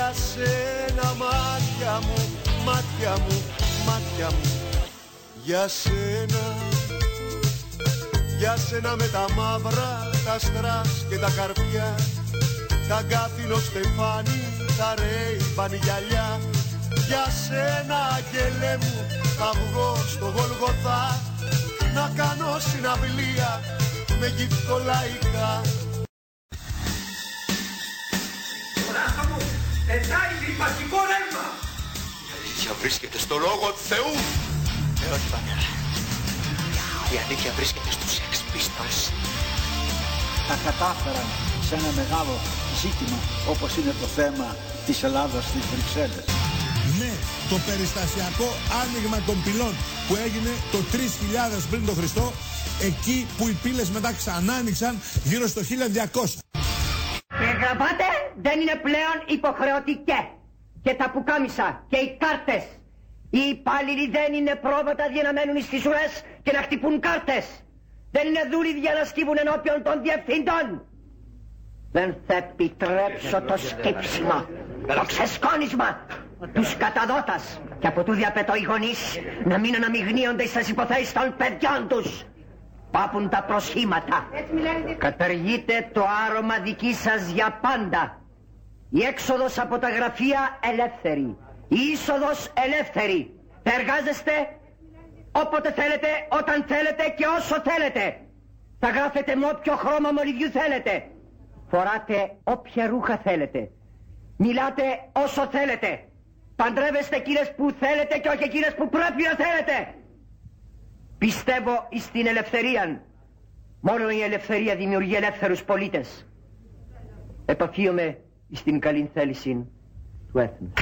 Για σένα μάτια μου, μάτια μου, μάτια μου. Για σένα Για σένα με τα μαύρα, τα στρας και τα καρπιά. Τα γκάθινο στεφάνι, τα ρέι γυαλιά Για σένα αγγελέ μου, θα βγω στο Γολγοθά. Να κάνω συναυλία με γυφτολαϊκά αλήθεια βρίσκεται στο λόγο του Θεού. Ε, όχι πατέρα. Η αλήθεια βρίσκεται στους Sex Pistols. Τα κατάφεραν σε ένα μεγάλο ζήτημα όπως είναι το θέμα της Ελλάδας στις Βρυξέλλες. Ναι, το περιστασιακό άνοιγμα των πυλών που έγινε το 3000 πριν τον Χριστό, εκεί που οι πύλες μετά ξανά άνοιξαν γύρω στο 1200. Η γραβάτε δεν είναι πλέον υποχρεωτικέ. Και τα πουκάμισα και οι κάρτες. Οι υπάλληλοι δεν είναι πρόβατα για να μένουν στις ουρές και να χτυπούν κάρτες. Δεν είναι δούλοι για να σκύβουν ενώπιον των διευθυντών. Δεν θα επιτρέψω το σκύψιμο, το ξεσκόνισμα τους καταδότας και από τούδια απαιτώ οι γονείς να μην αναμειγνύονται στις υποθέσεις των παιδιών τους. Πάπουν τα προσχήματα. Καταργείτε το άρωμα δική σας για πάντα. Η έξοδος από τα γραφεία ελεύθερη. Η είσοδος ελεύθερη. Θα εργάζεστε όποτε θέλετε, όταν θέλετε και όσο θέλετε. Θα γράφετε με όποιο χρώμα μολυβιού θέλετε. Φοράτε όποια ρούχα θέλετε. Μιλάτε όσο θέλετε. Παντρεύεστε εκείνες που θέλετε και όχι εκείνες που πρέπει να θέλετε. Πιστεύω στην ελευθερία. Μόνο η ελευθερία δημιουργεί ελεύθερους πολίτες. Επαφίομαι στην καλή θέληση του έθνους.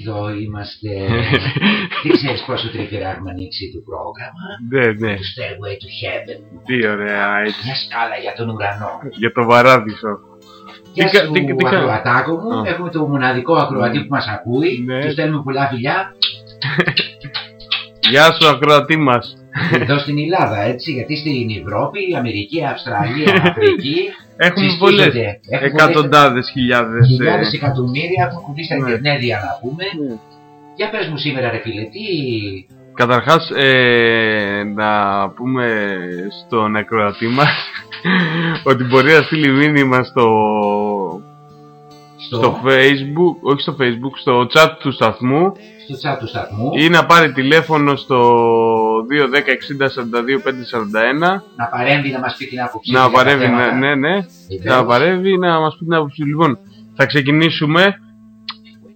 Εδώ είμαστε. Τι ξέρεις πόσο τρυφερά έχουμε ανοίξει το πρόγραμμα; Ναι, ναι. Το Stairway to Heaven. Τι ωραία, έτσι. Μια σκάλα για τον ουρανό. Για το βαράδισο. Γεια Τι κα- σου τι- τι κα- ακροατάκο μου, Α. έχουμε το μοναδικό ακροατή που μας ακούει, Ναι. του στέλνουμε πολλά φιλιά Γεια σου, ακροατή μας. εδώ στην Ελλάδα, έτσι, γιατί στην Ευρώπη, Αμερική, Αυστραλία, Αφρική, Έχουμε συστίζονται. πολλές. Έχουμε Εκατοντάδες χιλιάδες. χιλιάδες εκατομμύρια που έχουν μπει στα Ναι. Ιντερνετ να πούμε. Ναι. Για πες μου σήμερα ρε φίλε, τι... Καταρχάς, ε, να πούμε στον ακροατή μας ότι μπορεί να στείλει μήνυμα στο, Στο, στο facebook, όχι στο facebook, στο chat του σταθμού. Στο chat του σταθμού. Ή να πάρει τηλέφωνο στο 210-60-42-541 να παρέμβει να μας πει την άποψή να του για τα παρεύει, ναι, θέματα. ναι, ναι, Βεβαίως. να παρεύει να μας πει την άποψη. Του. Λοιπόν, θα ξεκινήσουμε.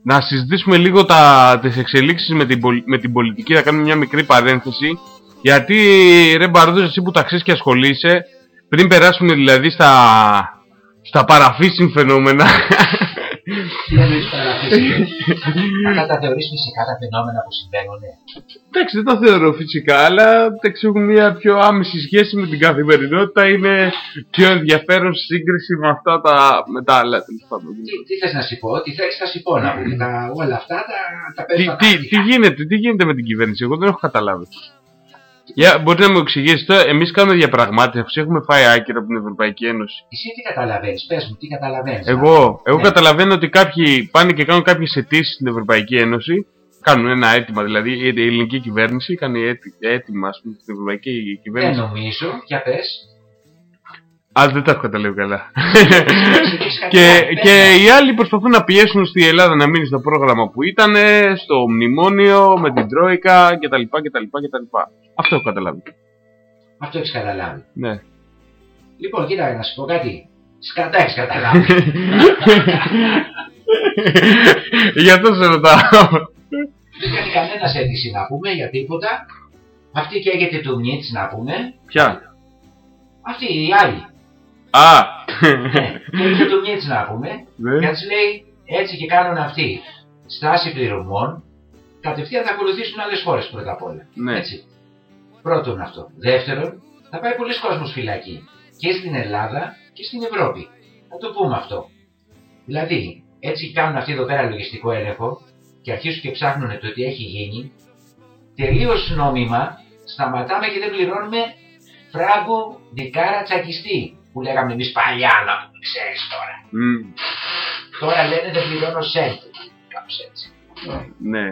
Να συζητήσουμε λίγο τα, τις εξελίξεις με την, πολ- με την πολιτική, θα κάνουμε μια μικρή παρένθεση. Γιατί ρε Μπαρδός εσύ που ταξίς και ασχολείσαι πριν περάσουμε δηλαδή στα, στα παραφύσιν φαινόμενα Τι εννοείς παραφύση. Αυτά τα θεωρείς φυσικά τα φαινόμενα που συμβαίνουν. ναι. εντάξει δεν τα θεωρώ φυσικά αλλά εντάξει, έχουν μια πιο άμεση σχέση με την καθημερινότητα είναι πιο ενδιαφέρον σε σύγκριση με αυτά τα, με τα άλλα τέλος πάντων. Τι, τι θες να σου πω, τι θες θα σου πω να πούμε. Τα, όλα αυτά τα, τα Τι, παίρνω τι, τι, γίνεται, τι γίνεται με την κυβέρνηση, εγώ δεν έχω καταλάβει. Για, μπορεί να μου εξηγήσει τώρα, εμείς κάνουμε διαπραγμάτευση, έχουμε φάει άκυρο από την Ευρωπαϊκή Ένωση. Εσύ τι καταλαβαίνεις, πες μου, τι καταλαβαίνεις. Εγώ, εγώ Ναι. καταλαβαίνω ότι κάποιοι πάνε και κάνουν κάποιες αιτήσεις στην Ευρωπαϊκή Ένωση, κάνουν ένα αίτημα δηλαδή, η η ελληνική κυβέρνηση κάνει έτι- αίτημα ας πούμε, στην Ευρωπαϊκή Δεν κυβέρνηση. νομίζω, για πες. Α, δεν τα έχω καταλάβει καλά. Εξηγήσεις και, καταλάβει, πες και μου. οι άλλοι προσπαθούν να πιέσουν στη Ελλάδα να μείνει στο πρόγραμμα που ήταν, στο μνημόνιο, με την Τρόικα κτλ. κτλ, κτλ. Αυτό έχω καταλάβει. Αυτό έχεις καταλάβει. Ναι. Λοιπόν, κοίτα, να σου πω κάτι. Σκατά έχεις καταλάβει. Γι' αυτό σε ρωτάω. Δεν κάνει κανένας αίτηση να πούμε για τίποτα. Αυτή και έγινε του Μνίτς να πούμε. Ποια; Αυτή η άλλη. Α! Ναι, και έγινε του Μνίτς να πούμε. Ναι. Και της λέει έτσι και κάνουν αυτοί. Στάση πληρωμών. Κατευθείαν θα ακολουθήσουν άλλες χώρες πρώτα απ' όλα. Ναι. Έτσι. Πρώτον αυτό. Δεύτερον, θα πάει πολλοί κόσμος φυλακή. Και στην Ελλάδα και στην Ευρώπη. Θα το πούμε αυτό. Δηλαδή, έτσι κάνουν αυτοί εδώ πέρα λογιστικό έλεγχο και αρχίζουν και ψάχνουν το τι έχει γίνει. Τελείως νόμιμα σταματάμε και δεν πληρώνουμε φράγκο δικάρα τσακιστή. Που λέγαμε εμείς παλιά να πούμε, ξέρεις τώρα. Μμ, Τώρα λένε δεν πληρώνω σέντ. Κάπως έτσι. ναι.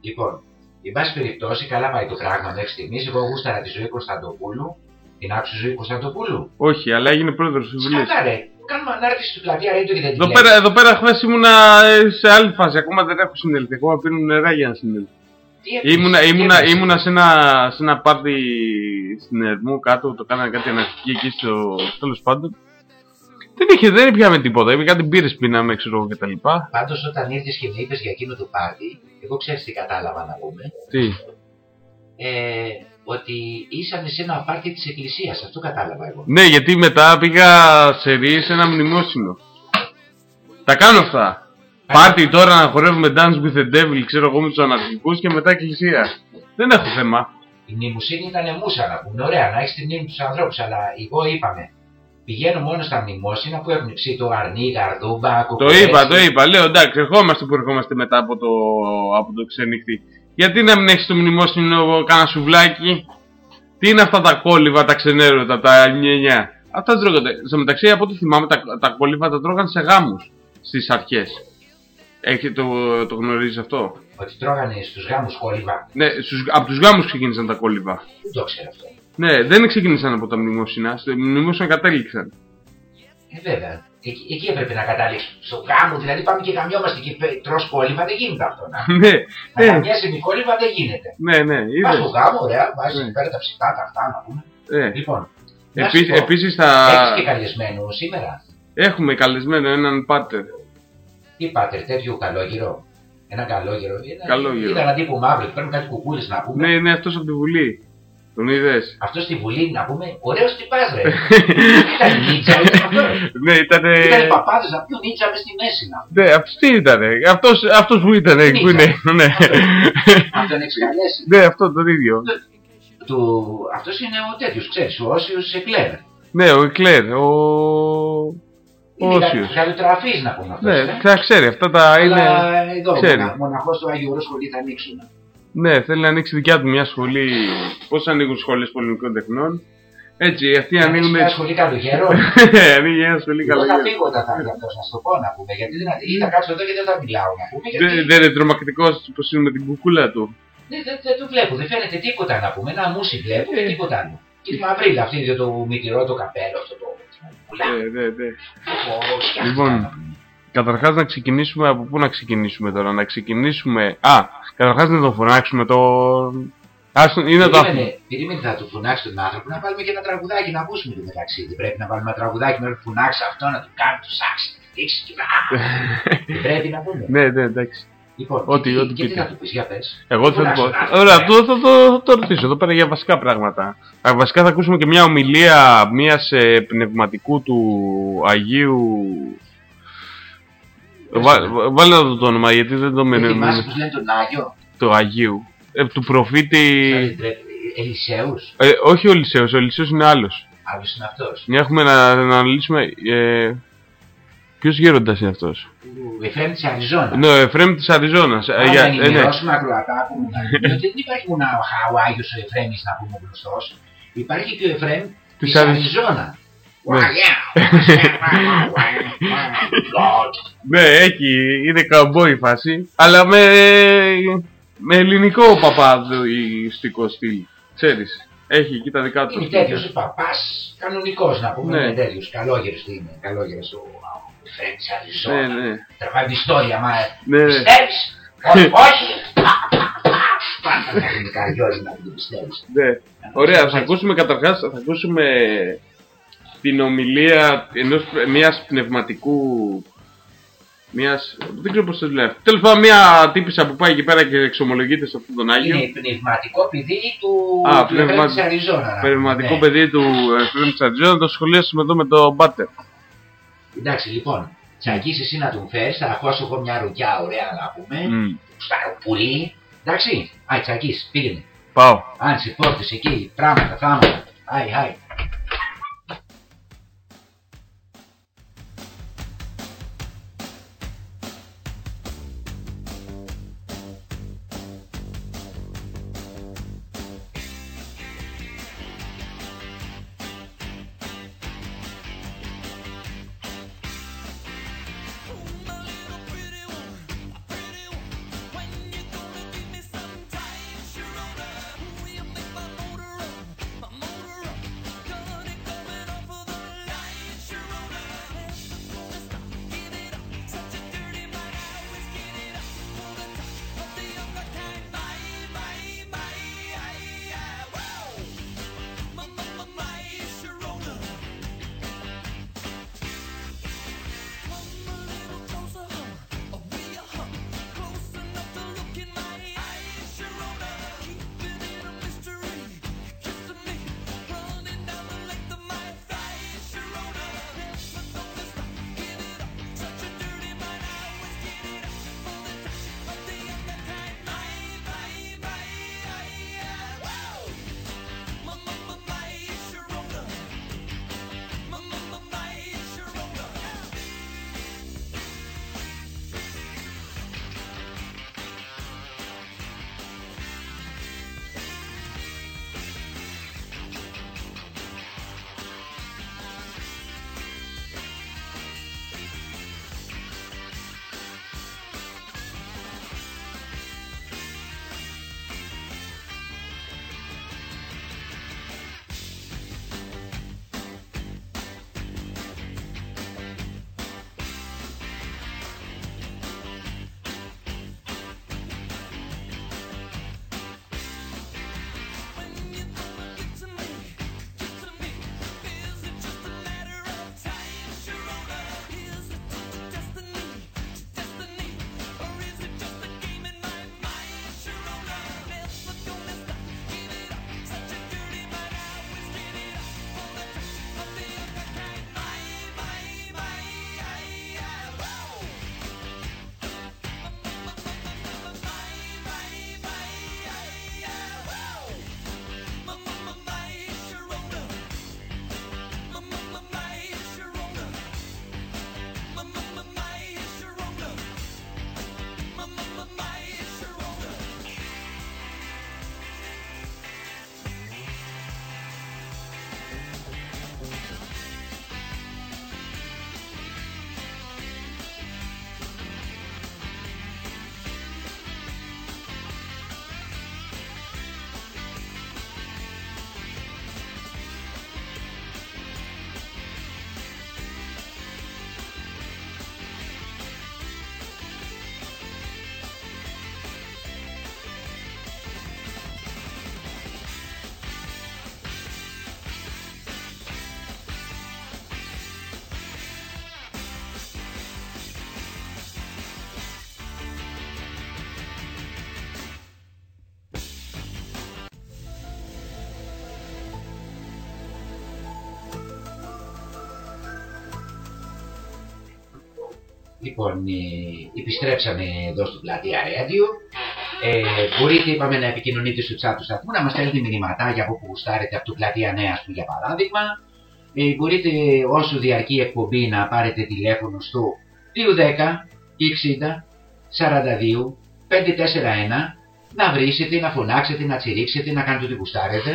Λοιπόν, εν πάση περιπτώσει, καλά πάει το πράγμα μέχρι στιγμής. Εγώ γούσταρα τη ζωή Κωνσταντοπούλου. Την άκουσε ζωή Κωνσταντοπούλου. Όχι, αλλά έγινε πρόεδρος της Βουλής. Σκατά ρε. Κάνουμε ανάρτηση του πλατεία Radio και δεν την Εδώ λέει. πέρα, εδώ πέρα χθες ήμουνα ε, σε άλλη φάση. Ακόμα δεν έχω συνέλθει. Ακόμα πίνω νερά για να συνέλθει. Τι έπαιζε, Ήμουνα, τι ήμουνα, έπαιζε. ήμουνα σε, ένα, σε ένα πάρτι στην Ερμού κάτω, το κάνανε κάτι αναρχική εκεί στο τέλος πάντων. Δεν είχε, δεν πιάμε τίποτα. Είπε κάτι μπύρες πίναμε, ξέρω εγώ κτλ. Πάντως όταν ήρθες και με είπες για εκείνο το πάρτι, εγώ ξέρεις τι κατάλαβα να πούμε. Τι; Ε, ότι ήσαν σε ένα πάρτι της εκκλησίας. Αυτό κατάλαβα εγώ. Ναι, γιατί μετά πήγα σε ρίς σε ένα μνημόσυνο. Τα κάνω αυτά. Πάρτι τώρα να χορεύουμε Dance with the Devil, ξέρω εγώ με τους αναρχικούς και μετά εκκλησία. Δεν έχω θέμα. Η μνημοσύνη ήταν μουσα να πούμε. Ωραία, να έχεις τη μνήμη τους ανθρώπους, αλλά εγώ είπαμε. Πηγαίνω μόνος στα μνημόσυνα που έχουν ψήτο αρνί, γαρδούμπα, Το κουκουέτσι. είπα, το είπα. Λέω εντάξει, ερχόμαστε που ερχόμαστε μετά από το, από το ξενύχτη. Γιατί να μην έχεις το μνημόσυνο κάνα σουβλάκι; Τι είναι αυτά τα κόλληβα, τα ξενέρωτα, τα νιενιά. Αυτά δεν τρώγονται. Στο μεταξύ, από ό,τι θυμάμαι, τα, τα κόλληβα τα τρώγαν σε γάμους στις αρχές. Έχει το, το γνωρίζεις αυτό; Ότι τρώγανε στους γάμους κόλληβα. Ναι, στους, από τους γάμους ξεκίνησαν τα κόλληβα. Δεν το ξέρω αυτό. Ναι, δεν ξεκίνησαν από τα μνημόσυνα. Στο μνημόσυνα κατέληξαν. Ε, βέβαια. Εκεί, εκεί έπρεπε να καταλήξουμε. Στο γάμο, δηλαδή πάμε και γαμιόμαστε και τρώ κόλληβα, δεν γίνεται αυτό. Να, ναι, να ναι, γαμιέσαι με κόλληβα δεν γίνεται. ναι, ναι, Πας στο είδες. γάμο, ωραία, βάζεις Ναι. εκεί πέρα τα ψητά, τα αυτά να πούμε. Ε. Λοιπόν, Επίσης, επίσης θα... Έχεις και καλεσμένο σήμερα; Έχουμε καλεσμένο έναν πάτερ. Τι πάτερ, τέτοιο καλόγυρο; Ένα καλόγυρο. Ένα, Καλόγυρο. Ήταν ένα τύπο μαύρο, εκεί παίρνουν κάτι κουκούλες να πούμε. Ναι, είναι αυτός από τη Βουλή. Τον είδες; Αυτός στη Βουλή να πούμε, ωραίος τυπάς ρε. ήταν νίτσα, ήταν αυτός. ναι, ήταν... Ήταν οι παπάδες να πιούν νίτσα μες στη μέση να πούμε. Ναι, αυτός τι ήτανε; Αυτός, αυτός που ήτανε. Που είναι. Ναι. Αν τον έχει καλέσει. ναι, αυτό τον ίδιο. Του... Αυτός είναι ο τέτοιος, ξέρεις, ο Όσιος Εκλέρ. Ναι, ο Εκλέρ. Ο... Ο Είναι Όσιος. καλοτραφή να πούμε αυτός. Ναι, θα ξέρει. Αυτά τα είναι... Αλλά εδώ, ξέρει. μονα, μοναχός του Άγιο Όρος σχολή θα ανοίξουν. Ναι, θέλει να ανοίξει δικιά του μια σχολή. Πώς ανοίγουν σχολές πολιτικών τεχνών. Έτσι, αυτοί ανοίγουν... Μια σχολή καλογερών. Ανοίγει μια σχολή Εγώ θα καλοκαίρι. φύγω όταν θα έρθει αυτό, να σου το πω να πούμε. Γιατί δεν ή θα κάτσω εδώ και δεν θα μιλάω να πούμε. Γιατί Δεν δεν είναι τρομακτικό όπω είναι με την κουκούλα του. δεν, δεν, δεν το βλέπω, δεν φαίνεται τίποτα να πούμε. Ένα μουσι βλέπω Ε. και τίποτα άλλο. Και τη μαυρίλα αυτή για το μυτηρό το καπέλο αυτό το. Πουλά. Ναι, ναι, ναι. Ω, σκιά Λοιπόν, αυτά, να πούμε. Καταρχάς να ξεκινήσουμε από πού να ξεκινήσουμε τώρα. Να ξεκινήσουμε. Α, καταρχάς να τον φωνάξουμε το. Άστον, ή να το αφήσουμε. Περίμενε, περίμενε θα του φωνάξει τον άνθρωπο να βάλουμε και ένα τραγουδάκι να ακούσουμε το μεταξύ. Δεν πρέπει να βάλουμε ένα τραγουδάκι να του φωνάξει αυτό, να του κάνει του σάξ. Δείξει και Δεν πρέπει να πούμε. ναι, ναι, εντάξει. Λοιπόν, Ό,τι- και, ό,τι και τι πείτε. θα του πεις, για πες. Εγώ θα Φωνάξε το πω. τον άνθρωπο, Ωραία, ε. το, θα το, θα το ρωτήσω εδώ πέρα για βασικά πράγματα. Α, βασικά θα ακούσουμε και μια ομιλία μιας πνευματικού του Αγίου. Βά- βά- Βάλε να το το όνομα γιατί δεν το Δεν μένει. θυμάσαι πώς λένε τον Άγιο. Το Αγίου. Ε, του προφήτη. Ελισέους. Ε, όχι ο Λυσέος, ο Λυσέος είναι άλλος. Άλλος είναι αυτός. Μια έχουμε να, να αναλύσουμε. Ε, Ποιος γέροντας είναι αυτός; Ο Εφραίμ της Αριζόνας. Ναι, ο Εφραίμ της Αριζόνας. Αν να ενημερώσουμε ακροατά που να πούμε ότι δεν υπάρχει μόνο ο Άγιος ο Εφραίμης να πούμε γνωστός. Υπάρχει και ο Εφραίμ της Αρι- Αριζόνας. Ναι. God. Ναι, έχει, είναι καμπόη η φάση. Αλλά με, με ελληνικό παπαδοϊστικό στυλ. Ξέρεις. Έχει εκεί τα δικά του. Είναι στυλ. τέτοιος ο παπάς κανονικός να πούμε. Ναι. Είναι τέτοιος. Καλόγερος τι είναι. Καλόγερος ο ο Εφραίμ της Ναι, Αριζόνα. ναι. Τραβάει πιστόλια μα. Ναι, ναι. Πιστεύεις; Όχι. όχι. Πάντα να είναι καριόλι να μην το πιστεύεις. ναι. Ωραία, θα ακούσουμε καταρχάς, θα ακούσουμε την ομιλία ενός, μιας πνευματικού μιας, δεν ξέρω πώς το λέω. Τέλος πάντων μια τύπησα που πάει εκεί πέρα και εξομολογείται σε αυτόν τον Άγιο. Είναι πνευματικό παιδί του, Α, του Εφραίμ πνευμα- της Αριζόνα. να πούμε, Πνευματικό ναι. παιδί του Εφραίμ Τσαρτζόνα, το σχολιάσουμε εδώ με τον Μπάτερ. Εντάξει, λοιπόν, τσακίσεις εσύ να τον φέρεις, θα χώσω εγώ μια ρουκιά ωραία να πούμε. Μμ. Στάρω πουλί. Εντάξει, άι τσακίσεις, πήγαινε. Πάω. Άνοιξε πόρτες εκεί, πράγματα, θάματα. Άι, άι. Λοιπόν, ε, επιστρέψαμε εδώ στο πλατεία Radio. Ε, μπορείτε, είπαμε, να επικοινωνείτε στο chat του σταθμού, να μας στέλνετε μηνυματάκια από όπου γουστάρετε από το πλατεία Νέας του για παράδειγμα. Ε, μπορείτε όσο διαρκεί η εκπομπή να πάρετε τηλέφωνο στο 210 60 42 541 να βρίσετε, να φωνάξετε, να τσιρίξετε, να κάνετε ό,τι γουστάρετε.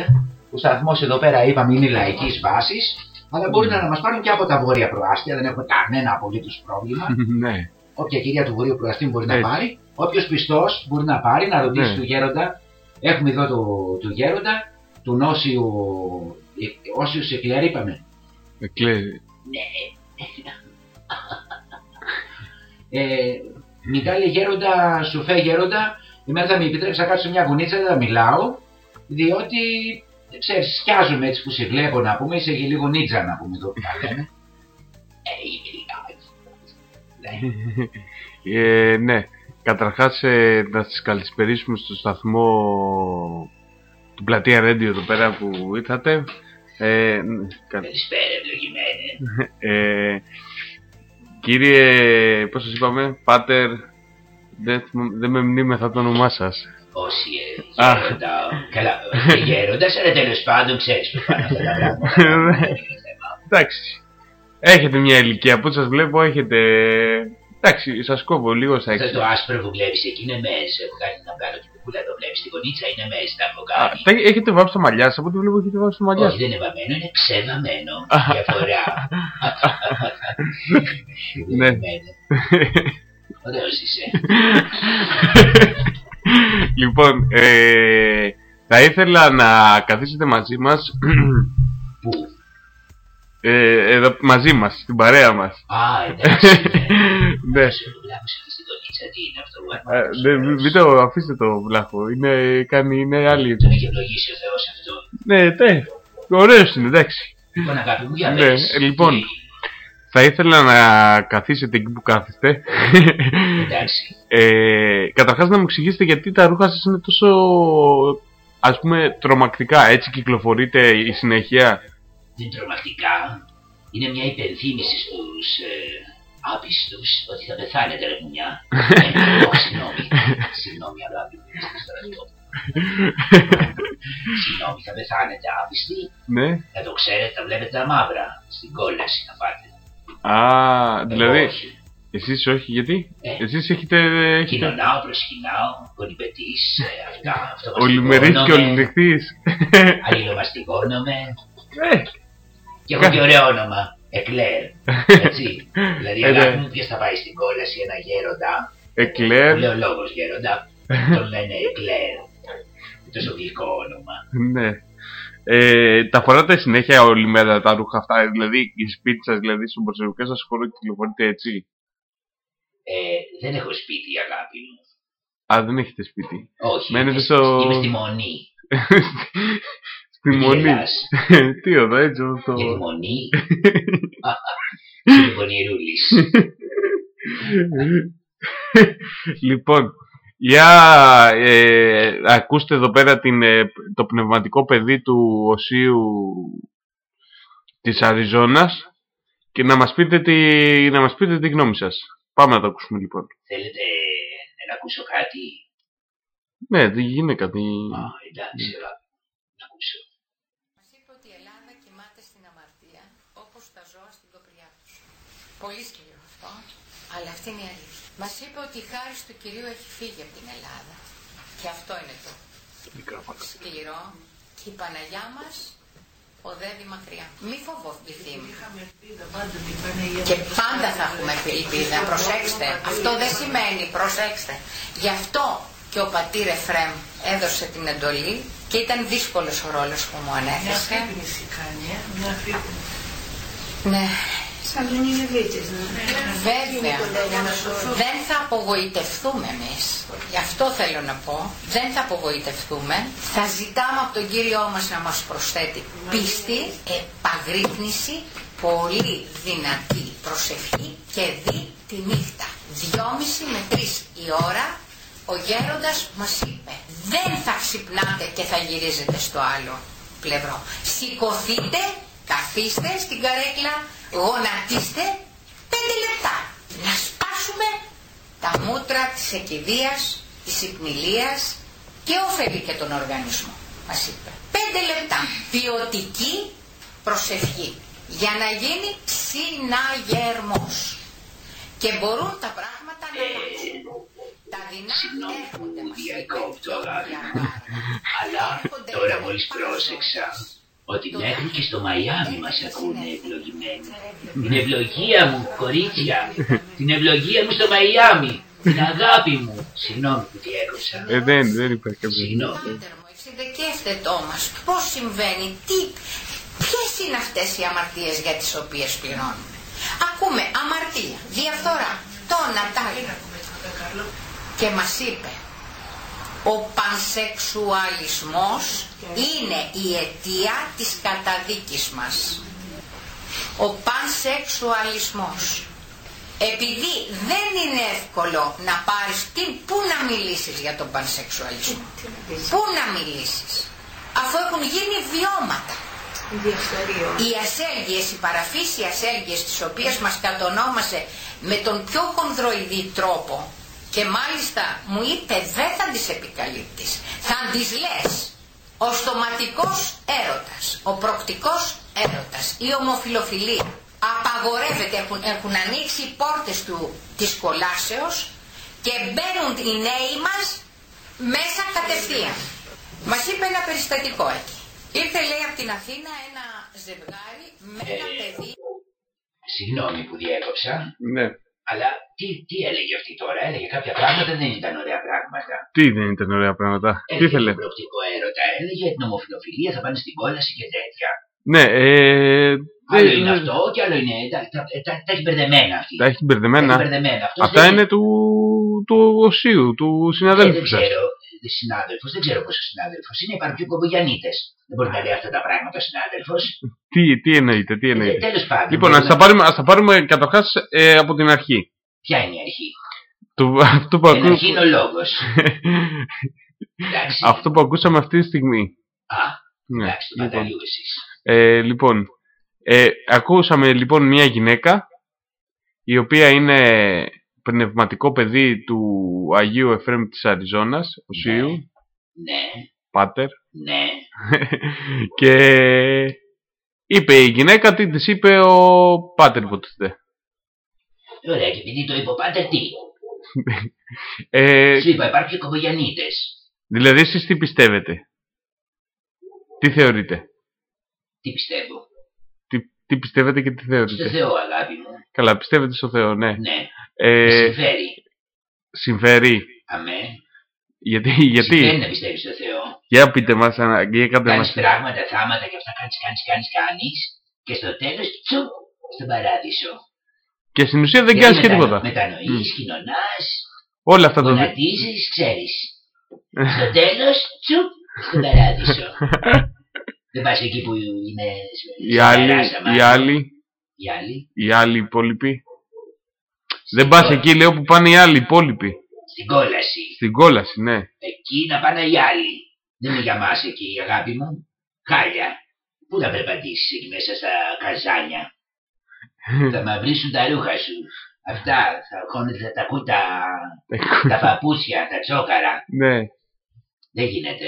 Ο σταθμός εδώ πέρα είπαμε είναι λαϊκής βάσης, αλλά μπορεί να μας πάρουν και από τα βόρεια προάστια, δεν έχουμε κανένα απολύτως πρόβλημα. ναι. Όποια κυρία του Βορείου Προαστίου μπορεί να Έτσι. πάρει. Όποιος πιστός μπορεί να πάρει, να ρωτήσει Ναι. του γέροντα. Έχουμε εδώ το, του γέροντα, του νόσιου. ε, Όσιους εκλέρ είπαμε. Εκλέ... Ε, Μιχάλη γέροντα, σου φέ γέροντα, εμένα θα με επιτρέψει να κάτσω σε μια γουνίτσα, δεν θα μιλάω, διότι ξέρεις, σκιάζομαι έτσι που σε βλέπω να πούμε, είσαι και λίγο νίτζα να πούμε εδώ που τα λέμε. Ε, είμαι λιγάκι. Ναι. Ε, ναι. Καταρχάς ε, να σας καλησπερίσουμε στο σταθμό του Πλατεία Radio εδώ πέρα που ήρθατε. Ε, κα- Καλησπέρα, ευλογημένε. ε, κύριε, πώς σας είπαμε, Πάτερ, δεν, θυμ- δεν με μνήμεθα το όνομά σας. Όσοι Α. ε, γέροντα, καλά, ε, γέροντας, αλλά τέλος πάντων ξέρεις που πάνε αυτά τα πράγματα. Ναι. Δεν είναι θέμα. Εντάξει, έχετε μια ηλικία που σας βλέπω, έχετε... Εντάξει, σας κόβω λίγο στα Αυτό έξι. το άσπρο που βλέπεις εκεί είναι μέσα. Έχω κάνει να βγάλω την κουκούλα, το βλέπεις στην γωνίτσα, είναι μέσα, τα έχω Α, κάνει. τα έχετε βάψει τα μαλλιά σας, από ό,τι βλέπω έχετε βάψει τα μαλλιά Όχι, σας. δεν είναι βαμμένο, είναι ξεβαμμένο. Διαφορά. Ναι. Βαμμένο. Ωραίος είσαι. λοιπόν, ε, θα ήθελα να καθίσετε μαζί μας, Πού; ε, εδώ μαζί μας, στην παρέα μας. Α, εντάξει. ναι. ναι. Σε βλάβω εκεί στην γωνίτσα, τι είναι αυτό. Ε, ναι, μην- μην το αφήστε το βλάχο, είναι, κάνει, είναι άλλη. Τον έχει ευλογήσει ο Θεός αυτό. Ναι, ναι, ωραίος είναι, εντάξει. Λοιπόν, αγάπη μου, για Ναι, πες. ε, λοιπόν. Τι, Θα ήθελα να καθίσετε εκεί που κάθεστε. Εντάξει. ε, καταρχάς να μου εξηγήσετε γιατί τα ρούχα σας είναι τόσο, ας πούμε, τρομακτικά. Έτσι κυκλοφορείτε η συνέχεια. Δεν τρομακτικά. Είναι μια υπενθύμηση στους ε, άπιστους ότι θα πεθάνετε ρε μουνιά. Ε, όχι, συγγνώμη. Συγγνώμη, αγάπη μου. είστε στο αυτό. Συγγνώμη, θα πεθάνετε άπιστοι. Ναι. Να το ξέρετε, θα βλέπετε τα μαύρα. Στην κόλαση θα πάτε. Α, δηλαδή, Εγώ όχι. εσείς όχι, γιατί; Ε. Εσείς έχετε... έχετε... Κοινωνάω, προσκυνάω, κολυμπετής, ε, αυτά, αυτό Ολημερής και ολυνεχθής. Αλληλομαστιγώνομαι Ε, και έχω και ωραίο όνομα. Εκλέρ. Έτσι. δηλαδή, Ε, ναι. αγάπη μου, ποιος θα πάει στην κόλαση ένα γέροντα. Εκλέρ. Λέω λόγος γέροντα. Τον λένε Εκλέρ. Τόσο γλυκό όνομα. Ναι. Ε, τα φοράτε συνέχεια όλη μέρα τα ρούχα αυτά, δηλαδή η σπίτις σας, δηλαδή στον προσωπικό σας χώρο κυκλοφορείτε έτσι; Ε, δεν έχω σπίτι, αγάπη μου. Α, δεν έχετε σπίτι. Όχι. Μένετε είμαι, στο- είμαι στη μονή. Στη Μη μονή. γελάς. Τι εδώ, έτσι όλο το... Για τη μονή. Στην πονηρούλης. λοιπόν, για ε, ακούστε εδώ πέρα την, ε, το πνευματικό παιδί του Οσίου της Αριζόνας και να μας πείτε τη, να μας πείτε τη γνώμη σας. Πάμε να το ακούσουμε λοιπόν. Θέλετε να ακούσω κάτι; Ναι, δεν γίνεται κάτι. Α, εντάξει, αγάπη μου. Να ακούσω. Μας είπε ότι η Ελλάδα κοιμάται στην αμαρτία όπως τα ζώα στην κοπριά τους. Πολύ σκληρό αυτό, αλλά αυτή είναι η αλήθεια. Μας είπε ότι η χάρη του Κυρίου έχει φύγει από την Ελλάδα. Και αυτό είναι το σκληρό. Και η Παναγιά μας οδεύει μακριά. Μη φοβηθείτε. Και πάντα θα έχουμε ελπίδα. Προσέξτε. Αυτό δεν σημαίνει, προσέξτε. Γι' αυτό και ο πατήρ Εφρέμ έδωσε την εντολή και ήταν δύσκολος ο ρόλος που μου ανέθεσε. Ναι. Σαν τον Ινεβίτης, Βέβαια, δεν θα απογοητευτούμε εμείς. Γι' αυτό θέλω να πω, δεν θα απογοητευτούμε. Θα ζητάμε από τον Κύριό μας να μας προσθέτει πίστη, επαγρύπνηση, πολύ δυνατή προσευχή και δει τη νύχτα. Δυόμιση με τρεις η ώρα ο γέροντας μας είπε δεν θα ξυπνάτε και θα γυρίζετε στο άλλο πλευρό. Σηκωθείτε, καθίστε στην καρέκλα, γονατίστε πέντε λεπτά. Να σπάσουν χάσουμε τα μούτρα της εκηδείας, της υπνηλίας και όφελη και τον οργανισμό, μας είπε. Πέντε λεπτά ποιοτική προσευχή για να γίνει συναγερμός. Και μπορούν τα πράγματα να αλλάξουν. Τα δεινά έρχονται μας είπε. Διακόπτω αγάπη μου. Αλλά τώρα μόλις πρόσεξα ότι μέχρι και στο Μαϊάμι μας ακούνε ευλογημένοι. Την ευλογία μου, κορίτσια. Την ευλογία μου στο Μαϊάμι. Την αγάπη μου. Συγγνώμη που διέκοψα. Ε, δεν, δεν υπάρχει κάποιο. Συγγνώμη. Εξειδικεύτε μας πώς συμβαίνει, τι, ποιες είναι αυτές οι αμαρτίες για τις οποίες πληρώνουμε; Ακούμε αμαρτία, διαφθορά, το Νατάλια. Και μας είπε, ο πανσεξουαλισμός είναι η αιτία της καταδίκης μας. Ο πανσεξουαλισμός. Επειδή δεν είναι εύκολο να πάρεις τι, πού να μιλήσεις για τον πανσεξουαλισμό. Πού να μιλήσεις. Αφού έχουν γίνει βιώματα. Οι ασέλγειες, οι παραφύσιοι ασέλγειες τις οποίες μας κατονόμασε με τον πιο χονδροειδή τρόπο και μάλιστα μου είπε δεν θα τις επικαλύπτεις, θα τις λες. Ο στοματικός έρωτας, ο προκτικός έρωτας, η ομοφιλοφιλία απαγορεύεται, έχουν, έχουν ανοίξει οι πόρτες του, της κολάσεως και μπαίνουν οι νέοι μας μέσα κατευθείαν. Μας είπε ένα περιστατικό εκεί. Ήρθε λέει από την Αθήνα ένα ζευγάρι με ένα παιδί. Συγγνώμη που διέκοψα. Ναι. Αλλά τι, τι έλεγε αυτή τώρα, έλεγε κάποια πράγματα δεν ήταν ωραία πράγματα. Τι δεν ήταν ωραία πράγματα; Τι Έλεγε ήθελε; τον προοπτικό έρωτα, έλεγε την ομοφιλοφιλία, θα πάνε στην κόλαση και τέτοια. Ναι, ε, Άλλο δεν- είναι αυτό και άλλο είναι. Τα, τα, τα, τα έχει μπερδεμένα αυτή. Τα έχει μπερδεμένα. Τα έχει μπερδεμένα. Αυτός Αυτά δεν- είναι του, του Οσίου, του Ε, συναδέλφου δεν σας. ξέρω. Συνάδελφος, δεν ξέρω πόσο συνάδελφος είναι. Υπάρχουν και κομπογιανίτε. Δεν μπορεί να λέει αυτά τα πράγματα ο συνάδελφος. Τι, τι εννοείται, τι εννοείται. Τέλος πάντων. Λοιπόν, μπορεί ας τα να- πάρουμε, ας τα πάρουμε καταρχάς ε, από την αρχή. Ποια είναι η αρχή; Το, αυτό, που Εν ακού... αρχή είναι ο λόγος. Εντάξει. αυτό που ακούσαμε αυτή τη στιγμή. Α, Ναι, εντάξει, το λοιπόν. πατά λίγο εσείς. Ε, λοιπόν, ε, ακούσαμε λοιπόν μια γυναίκα η οποία είναι πνευματικό παιδί του Αγίου Εφραίμ της Αριζόνας, Οσίου, Ναι, Πάτερ, ναι. και είπε η γυναίκα τι της είπε ο Πάτερ υποτίθεται. Ωραία, και επειδή το είπε ο Πάτερ, τι; Ε, Σου είπα, υπάρχουν και κομπογιανίτε. δηλαδή εσείς τι πιστεύετε, τι θεωρείτε, Τι πιστεύω. τι, τι πιστεύετε και τι Στο θεωρείτε; Θεό, αγάπη μου. Καλά, πιστεύετε στο Θεό, ναι. Ναι. Ε, Συμφέρει. συμφέρει. Αμέ. Γιατί, Συμφέρει γιατί, να πιστεύεις στο Θεό. για πείτε μας, ανα- για κάντε Κάνεις μας. πράγματα, θάματα και αυτά κάνεις, κάνεις, κάνεις, κάνεις. Και στο τέλος, τσουπ, στον παράδεισο. Και στην ουσία δεν Γιατί κάνεις και μετα- τίποτα. Μετανοείς, κοινωνάς, Όλα αυτά τα δι- γονατίζεις, ξέρεις. Στο τέλος, τσουπ, στον παράδεισο. Δεν πας εκεί που είναι Οι άλλοι, οι άλλοι, Οι άλλοι, οι άλλοι υπόλοιποι. Δεν πας εκεί, λέω, που πάνε οι άλλοι υπόλοιποι. στην κόλαση. Στην κόλαση, ναι. Εκεί να πάνε οι άλλοι. Δεν είναι για μας εκεί, αγάπη μου. Χάλια. Πού να περπατήσεις εκεί μέσα στα καζάνια; θα μαυρίσουν τα ρούχα σου. Αυτά, θα, χώνουν- θα τα ακούν τα, τα παπούτσια, τα τσόκαρα. Ναι, Δεν γίνεται.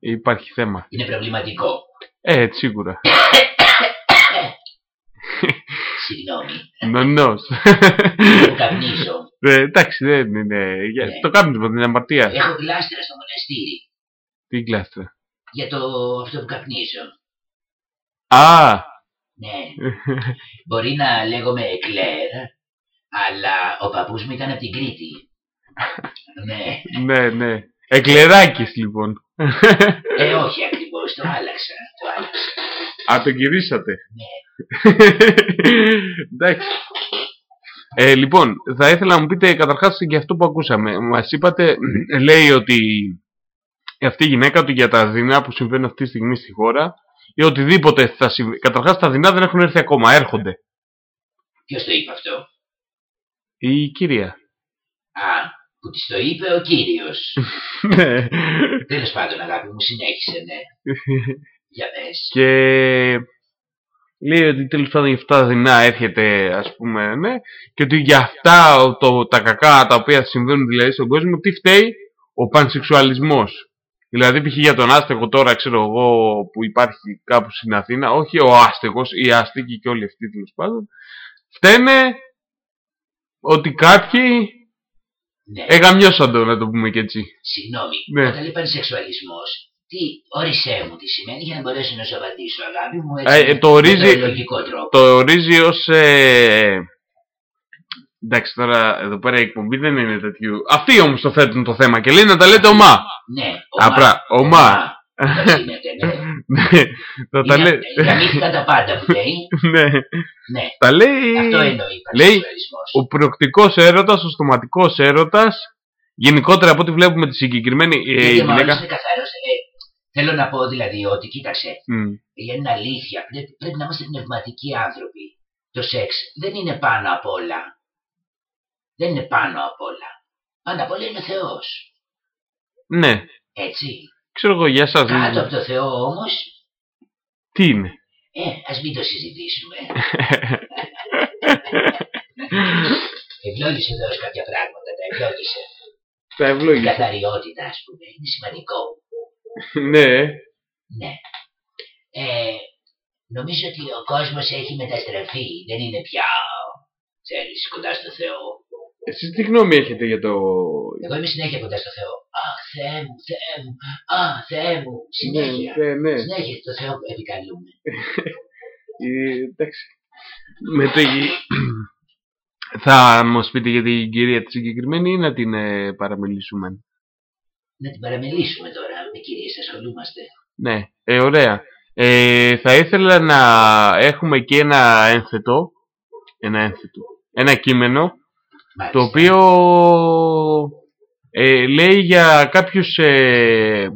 υπάρχει θέμα. Είναι προβληματικό. Ε, σίγουρα. Συγγνώμη. Νονός. Το καπνίζω. Ε, εντάξει, δεν είναι. για- Ναι. Το κάπνισμα δεν είναι αμαρτία. Έχω γλάστρα στο μοναστήρι. Τι κλάστρα. Για το αυτό που καπνίζω. Α! Ναι. Μπορεί να λέγομαι Κλέρ, αλλά ο παππούς μου ήταν από την Κρήτη. ναι. ναι, ναι. Εκλεράκης, λοιπόν. Ε, όχι ακριβώς, το άλλαξα. Το άλλαξα. Α, το γυρίσατε. Ναι. Εντάξει. Ε, λοιπόν, θα ήθελα να μου πείτε καταρχάς για αυτό που ακούσαμε. Μας είπατε, λέει ότι αυτή η γυναίκα ότι για τα δεινά που συμβαίνουν αυτή τη στιγμή στη χώρα ή οτιδήποτε θα συμβεί. Καταρχάς τα δεινά δεν έχουν έρθει ακόμα, έρχονται. Ποιος το είπε αυτό; Η κυρία. Α, που της το είπε ο Κύριος. Ναι. Τέλος πάντων αγάπη μου, συνέχισε, ναι. Για πες. Και λέει ότι τέλος πάντων για αυτά τα δεινά έρχεται ας πούμε ναι και ότι για αυτά το, τα κακά τα οποία συμβαίνουν δηλαδή στον κόσμο τι φταίει; Ο πανσεξουαλισμός δηλαδή π.χ. για τον άστεγο τώρα ξέρω εγώ που υπάρχει κάπου στην Αθήνα όχι ο άστεγος οι άστεγοι και όλοι αυτοί τέλος πάντων φταίνε ότι κάποιοι Ναι. εγαμιώσαν το να το πούμε και έτσι Συγγνώμη, Ναι. όταν λέει πανσεξουαλισμός, τι, όρισέ μου τι σημαίνει για να μπορέσω να σου απαντήσω, αγάπη μου, Ε, έτσι, ε, το ορίζει, με λογικό τρόπο. το ορίζει ως... Ε, εντάξει τώρα εδώ πέρα η εκπομπή δεν είναι τέτοιου... Αυτοί όμως το θέτουν το θέμα και λέει να τα λέτε ομά. Ναι, Απλά, ομά. Αυτό γίνεται, ναι. Ναι, θα τα λέει... Γαμήθηκαν τα πάντα που λέει. Ναι. Ναι. Τα λέει... Αυτό εννοεί Λέει πανσεξουαλισμός. ο προκτικός έρωτας, ο στοματικός έρωτας, γενικότερα από ό,τι βλέπουμε τη συγκεκριμένη ε, Γιατί μόλις γυναίκα... είναι καθαρός, ε, θέλω να πω δηλαδή ότι, κοίταξε, Μμ. για είναι αλήθεια, πρέπει, πρέπει να είμαστε πνευματικοί άνθρωποι. Το σεξ δεν είναι πάνω απ' όλα. Δεν είναι πάνω απ' όλα. Πάνω απ' όλα είναι ο Θεός. Ναι, Έτσι. ξέρω εγώ για σας. Κάτω από το Θεό όμως, Τι είναι; ε, ας μην το συζητήσουμε. Ευλόγησε εδώ κάποια πράγματα, τα ευλόγησε. Τα Η ευλόγησε. καθαριότητα, ας πούμε, είναι σημαντικό. Ναι. Ναι. Ε, νομίζω ότι ο κόσμος έχει μεταστραφεί. Δεν είναι πια, ξέρεις, κοντά στο Θεό. Εσείς τι γνώμη έχετε για το... Εγώ είμαι συνέχεια κοντά στο Θεό. Αχ, Θεέ μου, Θεέ μου, α, Θεέ μου. Συνέχεια. Ναι, ναι. Συνέχεια το Θεό επικαλούμε. Ε, εντάξει. Με το... Θα μας πείτε για την κυρία τη συγκεκριμένη ή να την ε, παραμιλήσουμε. Να την παραμελήσουμε τώρα, με κυρίες ασχολούμαστε. Ναι, ε, ωραία. Ε, θα ήθελα να έχουμε και ένα ένθετο, ένα ένθετο, ένα κείμενο, το οποίο ε, λέει για κάποιους ε,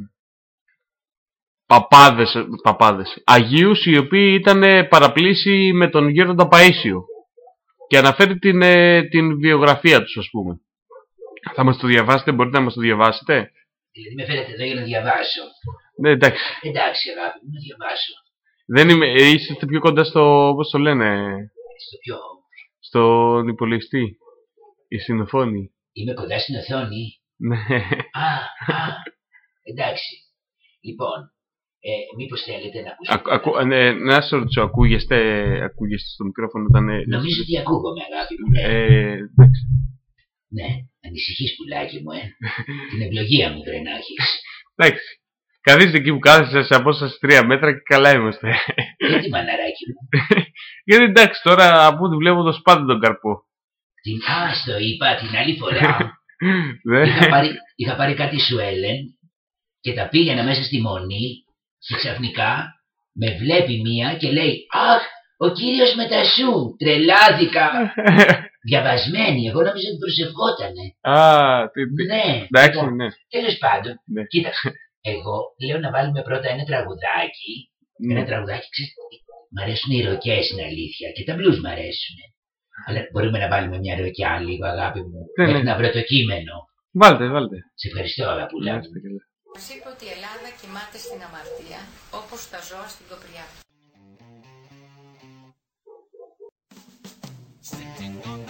παπάδες, παπάδες, αγίους οι οποίοι ήταν παραπλήσιοι με τον Γέροντα Παΐσιο και αναφέρει την, ε, την βιογραφία τους ας πούμε. Θα μας το διαβάσετε, μπορείτε να μας το διαβάσετε; Δηλαδή με φέρετε εδώ για να διαβάσω. Ναι, εντάξει. Εντάξει, αγάπη μου, να διαβάσω. Δεν είμαι, ε, είστε πιο κοντά στο, πώς το λένε, Στο πιο... στον υπολογιστή, η συνοφόνη. Είμαι κοντά στην οθόνη. Ναι. Α, α, εντάξει. Λοιπόν, ε, μήπως θέλετε να ακούσετε. Ακου, ακου, ναι, να σας ρωτήσω, ακούγεστε, ακούγεστε στο μικρόφωνο όταν... ε, Νομίζω ότι ακούγομαι, αγάπη μου. Ναι, Ε, εντάξει. Ναι. ανησυχείς πουλάκι μου, ε. Την ευλογία μου πρέπει να έχεις. εντάξει. Καθίστε εκεί που κάθεστε σε απόσταση τρία μέτρα και καλά είμαστε. Γιατί μαναράκι μου; Γιατί εντάξει, τώρα από ό,τι βλέπω το σπάτε τον καρπό. Την, α, στο είπα την άλλη φορά. Ναι. είχα, πάρει, είχα πάρει κάτι σουέλεν και τα πήγαινα μέσα στη μονή και ξαφνικά με βλέπει μία και λέει «Αχ, ο κύριος Μετασού, τρελάθηκα». Διαβασμένη, εγώ νόμιζα ότι προσευχότανε. Α, τι, τι. Ναι, Εντάξει, λοιπόν, ναι. τέλος πάντων, Ναι. κοίταξε, εγώ λέω να βάλουμε πρώτα ένα τραγουδάκι, Ναι. ένα τραγουδάκι, ξέρεις, μ' αρέσουν οι ροκές είναι αλήθεια και τα μπλουζ μ' αρέσουν. Αλλά μπορούμε να βάλουμε μια ροκιά λίγο αγάπη μου, Ναι, μέχρι ναι. να βρω το κείμενο. Βάλτε, βάλτε. Σε ευχαριστώ αγαπούλα Να μου. είστε καλά. Μας είπε ότι η Ελλάδα κοιμάται στην αμαρτία όπως τα ζώα στην κοπριά. Ε,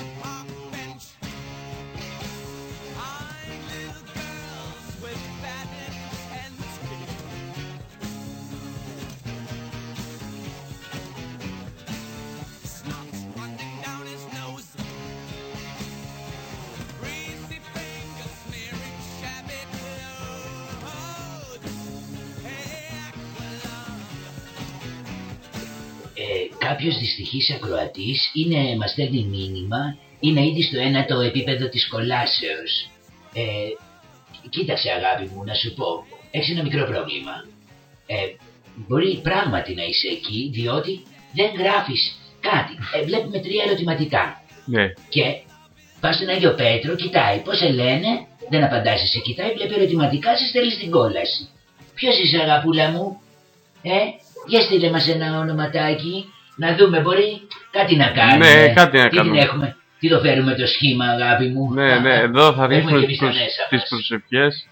κάποιος δυστυχής ακροατής είναι, μας στέλνει μήνυμα, είναι ήδη στο ένατο επίπεδο της κολάσεως. Ε, κοίταξε αγάπη μου να σου πω, έχεις ένα μικρό πρόβλημα. Ε, μπορεί πράγματι να είσαι εκεί, διότι δεν γράφεις κάτι. Ε, βλέπουμε τρία ερωτηματικά. Ναι. Και πας στον Άγιο Πέτρο, κοιτάει πώς σε λένε, δεν απαντάς σε κοιτάει, βλέπει ερωτηματικά, σε στέλνεις στην κόλαση. Ποιος είσαι αγαπούλα μου, ε, για στείλε μας ένα ονοματάκι, να δούμε μπορεί κάτι να κάνουμε. Ναι, κάτι να Τι κάνουμε. την έχουμε, τι το φέρουμε το σχήμα αγάπη μου; Ναι, ναι, εδώ θα Έχουμε ρίχνουμε και τις, εμείς τα προσ... μέσα τις μας. προσευχές.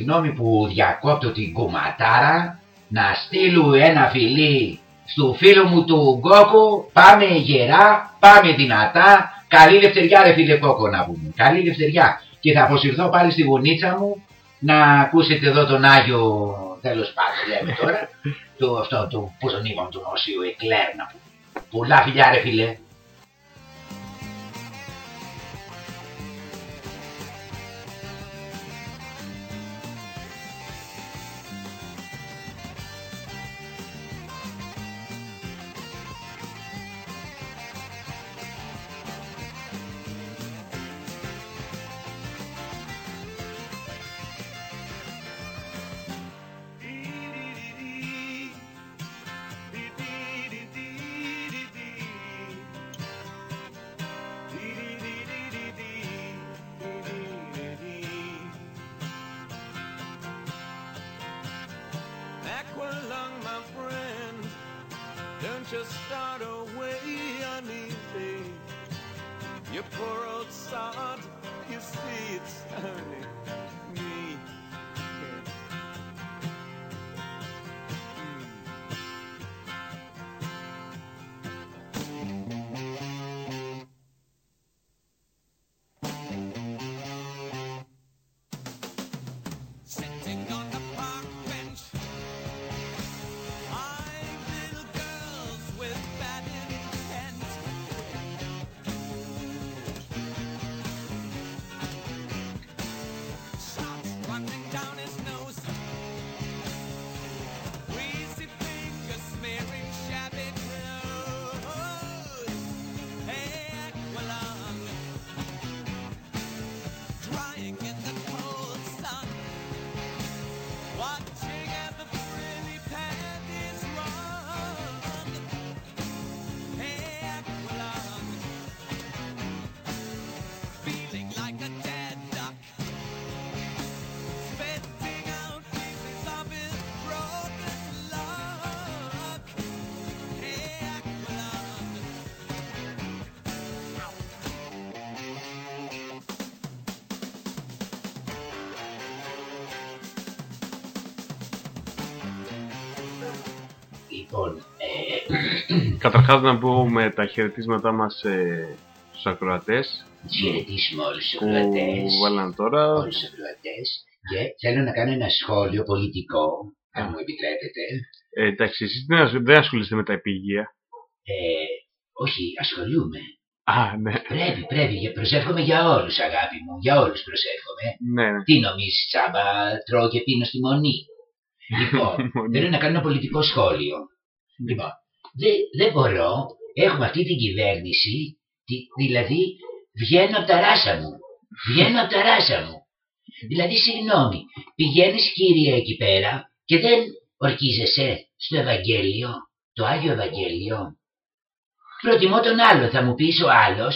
Συγγνώμη που διακόπτω την κουματάρα να στείλω ένα φιλί στο φίλο μου του Γκόκο. Πάμε γερά, πάμε δυνατά. Καλή λευτεριά ρε φίλε Κόκο να πούμε. Καλή λευτεριά. Και θα αποσυρθώ πάλι στη γωνίτσα μου να ακούσετε εδώ τον Άγιο τέλος πάντων λέμε τώρα. το, αυτό το, πώς τον είπαμε, τον Όσιο Εκλέρ να πούμε. Πολλά φιλιά ρε φίλε. Καταρχάς να πούμε τα χαιρετίσματά μας ε, στους ακροατές χαιρετήσουμε όλους τους που ακροατές. βάλαν τώρα. Όλους τους ακροατές. Και θέλω να κάνω ένα σχόλιο πολιτικό, αν μου επιτρέπετε. Ε, εντάξει, εσείς δεν, ασ- δεν ασχολείστε με τα επίγεια. Ε, όχι, ασχολούμαι. Α, ναι. Πρέπει, πρέπει. Για- Προσεύχομαι για όλους, αγάπη μου. Για όλους προσεύχομαι. Ναι, ναι. Τι νομίζεις, τσάμπα, τρώω και πίνω στη μονή. Λοιπόν, θέλω να κάνω ένα πολιτικό σχόλιο. Λοιπόν, δεν δεν μπορώ, έχουμε αυτή την κυβέρνηση, τη- δηλαδή βγαίνω από τα ράσα μου. Βγαίνω από τα ράσα μου. Δηλαδή, συγγνώμη, πηγαίνεις κύριε εκεί πέρα και δεν ορκίζεσαι στο Ευαγγέλιο, το Άγιο Ευαγγέλιο. Προτιμώ τον άλλο, θα μου πεις ο άλλος,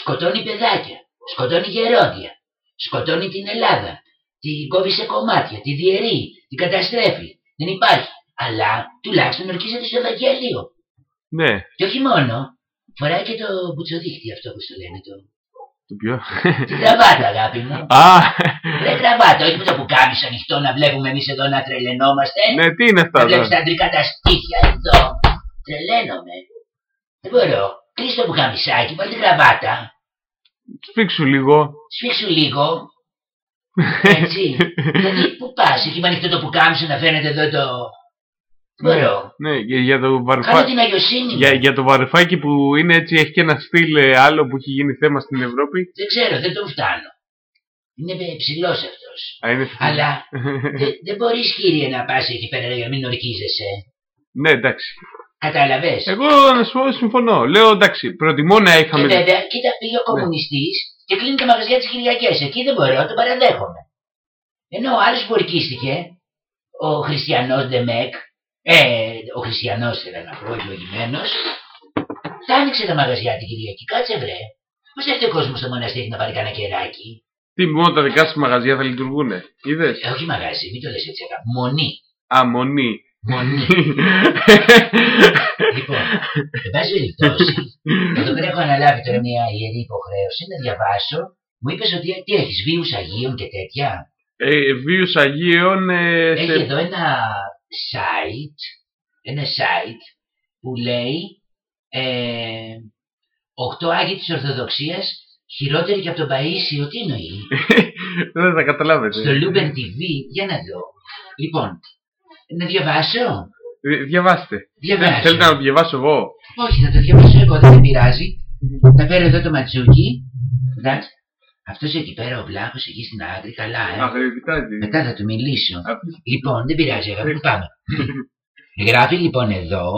σκοτώνει παιδάκια, σκοτώνει γερόντια, σκοτώνει την Ελλάδα, την κόβει σε κομμάτια, τη διαιρεί, την καταστρέφει. Δεν υπάρχει. Αλλά τουλάχιστον ορκίζεται στο Ευαγγέλιο. Ναι. Και όχι μόνο, φοράει και το μπουτσοδίχτυ αυτό που το λένε το. Το ποιο; Την κραβάτα, αγάπη μου. Α, Δεν κραβάτα, όχι με το πουκάμισο ανοιχτό να βλέπουμε εμείς εδώ να τρελαινόμαστε. ναι, τι είναι αυτά Να εδώ; βλέπεις τα αντρικά τα στήθια εδώ. Τρελαίνομαι. Δεν μπορώ. Κλείσει το πουκαμισάκι, βάλει την κραβάτα. Σφίξου λίγο. Σφίξου λίγο. Έτσι. δηλαδή, πού πας, εκεί με ανοιχτό το πουκάμισο να φαίνεται εδώ το. Μπορώ. Ναι, για, για το Κάνω βαρουφάκι. την αγιοσύνη μου. Για, για το βαρουφάκι που είναι έτσι, έχει και ένα στυλ ε, άλλο που έχει γίνει θέμα στην Ευρώπη. Δεν ξέρω, δεν τον φτάνω. Είναι ψηλός αυτός. Α, είναι... Αλλά δεν δεν μπορείς, κύριε, να πας εκεί πέρα για να μην ορκίζεσαι. ναι, εντάξει. Κατάλαβες; Εγώ να σου πω συμφωνώ. Λέω εντάξει, προτιμώ να Και είχαμε. βέβαια, κοίτα, πήγε ο κομμουνιστής και κλείνει τα μαγαζιά τις Κυριακές. Εκεί δεν μπορώ, τον παραδέχομαι. Ενώ ο άλλος που ορκίστηκε, ο χριστιανός Ντεμεκ, ε, ο χριστιανός θέλω να πω, ευλογημένο, θα άνοιξε τα μαγαζιά την Κυριακή. Κάτσε βρε. Πώς έρθει ο κόσμος στο μοναστήρι να πάρει κανένα κεράκι; Τι μόνο τα δικά σου μαγαζιά θα λειτουργούνε. Είδες; Ε, όχι μαγαζί, μην το λες έτσι, αγάπη. Μονή. Α, μονή. Μονή. λοιπόν, εν πάση περιπτώσει, εδώ πέρα έχω αναλάβει τώρα μια ιερή υποχρέωση να διαβάσω. Μου είπες ότι τι έχεις, βίους Αγίων και τέτοια; ε, βίους Αγίων ε, Έχει σε... εδώ ένα site, ένα site που λέει ε, 8 Άγιοι της Ορθοδοξίας χειρότεροι και από τον Παΐσιο. Τι εννοεί; Δεν θα καταλάβετε. Στο Lumen TV, για να δω. Λοιπόν, να διαβάσω; Ε, Διαβάστε. Διαβάζω. Θέλετε να το διαβάσω εγώ. Όχι, θα το διαβάσω εγώ, δεν με πειράζει. Θα φέρω εδώ το ματσούκι. Εντάξει. Αυτός εκεί πέρα ο βλάχος εκεί στην άκρη, καλά, ε. Αγριτάζει. Μετά θα του μιλήσω. Λοιπόν, δεν πειράζει, αγάπη μου, πάμε. Γράφει λοιπόν εδώ,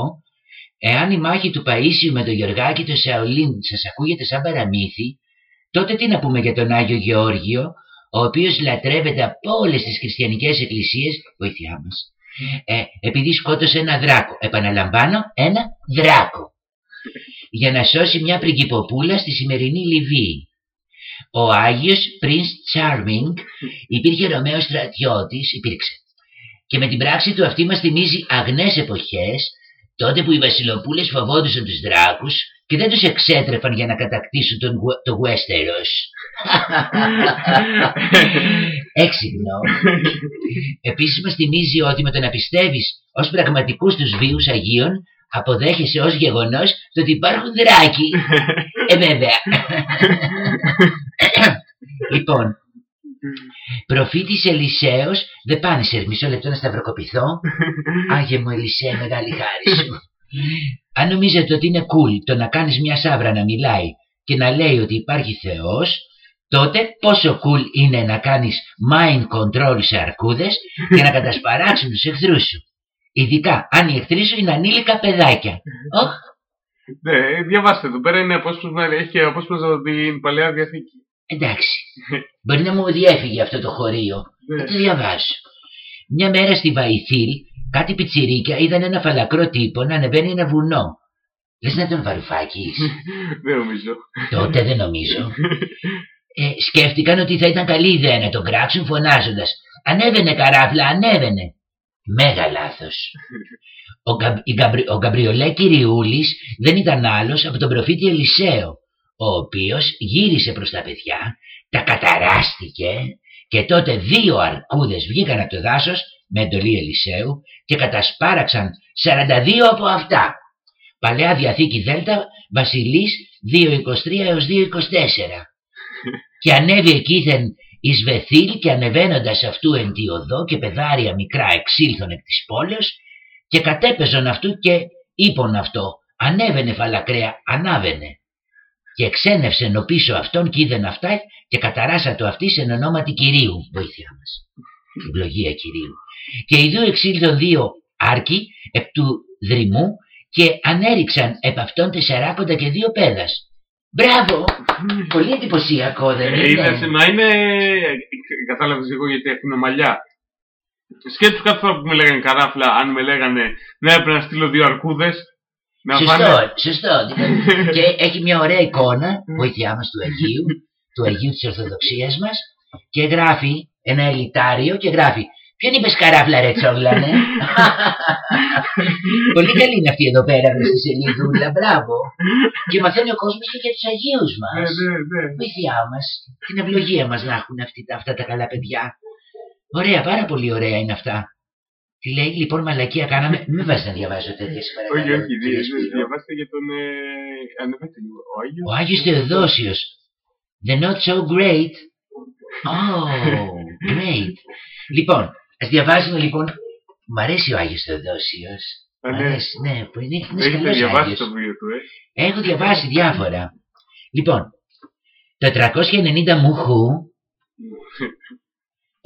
εάν η μάχη του Παΐσιου με τον Γεωργάκη του Σαολίν σας ακούγεται σαν παραμύθι, τότε τι να πούμε για τον Άγιο Γεώργιο, ο οποίος λατρεύεται από όλες τις χριστιανικές εκκλησίες, βοήθειά μας, ε, επειδή σκότωσε ένα δράκο. Επαναλαμβάνω, ένα δράκο. Για να σώσει μια πριγκυποπούλα στη σημερινή Λιβύη. Ο Άγιος Prince Charming υπήρχε Ρωμαίος στρατιώτης, υπήρξε. Και με την πράξη του αυτή μας θυμίζει αγνές εποχές, τότε που οι βασιλοπούλες φοβόντουσαν τους δράκους και δεν τους εξέτρεφαν για να κατακτήσουν τον, Γουε- το Westeros. Έξυπνο. Επίσης μας θυμίζει ότι με το να πιστεύεις ως πραγματικούς τους βίους Αγίων αποδέχεσαι ως γεγονός το ότι υπάρχουν δράκοι. ε βέβαια. λοιπόν, προφήτης Ελισέος, δεν πάνε σε μισό λεπτό να σταυροκοπηθώ. Άγιε μου Ελισέ, μεγάλη χάρη σου. Αν νομίζετε ότι είναι cool το να κάνεις μια σάβρα να μιλάει και να λέει ότι υπάρχει Θεός, τότε πόσο cool είναι να κάνεις mind control σε αρκούδες και να κατασπαράξουν τους εχθρούς σου. Ειδικά αν οι εχθροί σου είναι ανήλικα παιδάκια. Οχ, Ναι, διαβάστε εδώ πέρα είναι απόσπασμα, έχει και απόσπασμα από την Παλαιά Διαθήκη. Εντάξει. Μπορεί να μου διέφυγε αυτό το χωρίο. Θα το διαβάσω. Μια μέρα στη Βαϊθήλ, κάτι πιτσιρίκια είδαν ένα φαλακρό τύπο να ανεβαίνει ένα βουνό. Λες να τον βαρουφάκεις; Δεν νομίζω. Τότε δεν νομίζω. Ε, σκέφτηκαν ότι θα ήταν καλή ιδέα να τον κράξουν φωνάζοντας «Ανέβαινε καράβλα, ανέβαινε». Μέγα λάθος. Ο, Γκαμπ- η Γκαμπρι- ο Γκαμπριολέ Κυριούλης δεν ήταν άλλος από τον προφήτη Ελισαίο, ο οποίος γύρισε προς τα παιδιά, τα καταράστηκε και τότε δύο αρκούδες βγήκαν από το δάσος με εντολή Ελισαίου και κατασπάραξαν 42 από αυτά. Παλαιά Διαθήκη Δέλτα, Βασιλής 2.23 έως 2.24 και ανέβη εκείθεν εις Βεθήλ και ανεβαίνοντας αυτού εν τη οδό και πεδάρια μικρά εξήλθον εκ της πόλεως και κατέπεζον αυτού και είπον αυτό ανέβαινε φαλακραία ανάβαινε και εξένευσεν ο πίσω αυτόν και είδεν αυτά και καταράσα το αυτής εν ονόματι Κυρίου βοήθεια μας ευλογία Κυρίου και οι δύο εξήλθον δύο άρκοι επ του δρυμού και ανέριξαν επ' αυτόν τεσσαράκοντα και δύο πέδας Μπράβο! Πολύ εντυπωσιακό δεν Ε, είναι. είδες, μα είναι. Κατάλαβες εγώ γιατί έχουν μαλλιά. Σκέψου κάθε φορά που με λέγανε καράφλα, αν με λέγανε ναι, έπρεπε να στείλω δύο αρκούδες. Να Σωστό, φάνε. σωστό. Δηλαδή, και έχει μια ωραία εικόνα, βοήθειά μας του Αγίου, του Αγίου της Ορθοδοξίας μας και γράφει ένα ελιτάριο και γράφει Ποιον είπες καράβλα ρε τσόγλανε. Πολύ καλή είναι αυτή εδώ πέρα μες στη σελίδουλα, μπράβο. Και μαθαίνει ο κόσμος και για τους Αγίους μας. Ναι, ναι, ναι. Βοήθειά μας, την ευλογία μας να έχουν αυτή, αυτά τα καλά παιδιά. Ωραία, πάρα πολύ ωραία είναι αυτά. Τι λέει, λοιπόν, μαλακία κάναμε. Μην βάζεις να διαβάζω τέτοια σε παρακαλώ. Όχι, όχι, κύριε δι- Σπύρο. δι- διαβάστε για τον. Ε, ανεβάστε λίγο. Ο Άγιος. Ο Άγιος Θεοδόσιος. The not so great. Oh, great. Λοιπόν, ας διαβάζουμε λοιπόν. Μ' αρέσει ο Άγιος Θεοδόσιος. Α, Μ' ναι. αρέσει, ναι, που είναι, είναι Έχετε καλός διαβάσει Άγιος. το βιβλίο του, ε; Έχω διαβάσει διάφορα. Λοιπόν, το 490 Μουχού,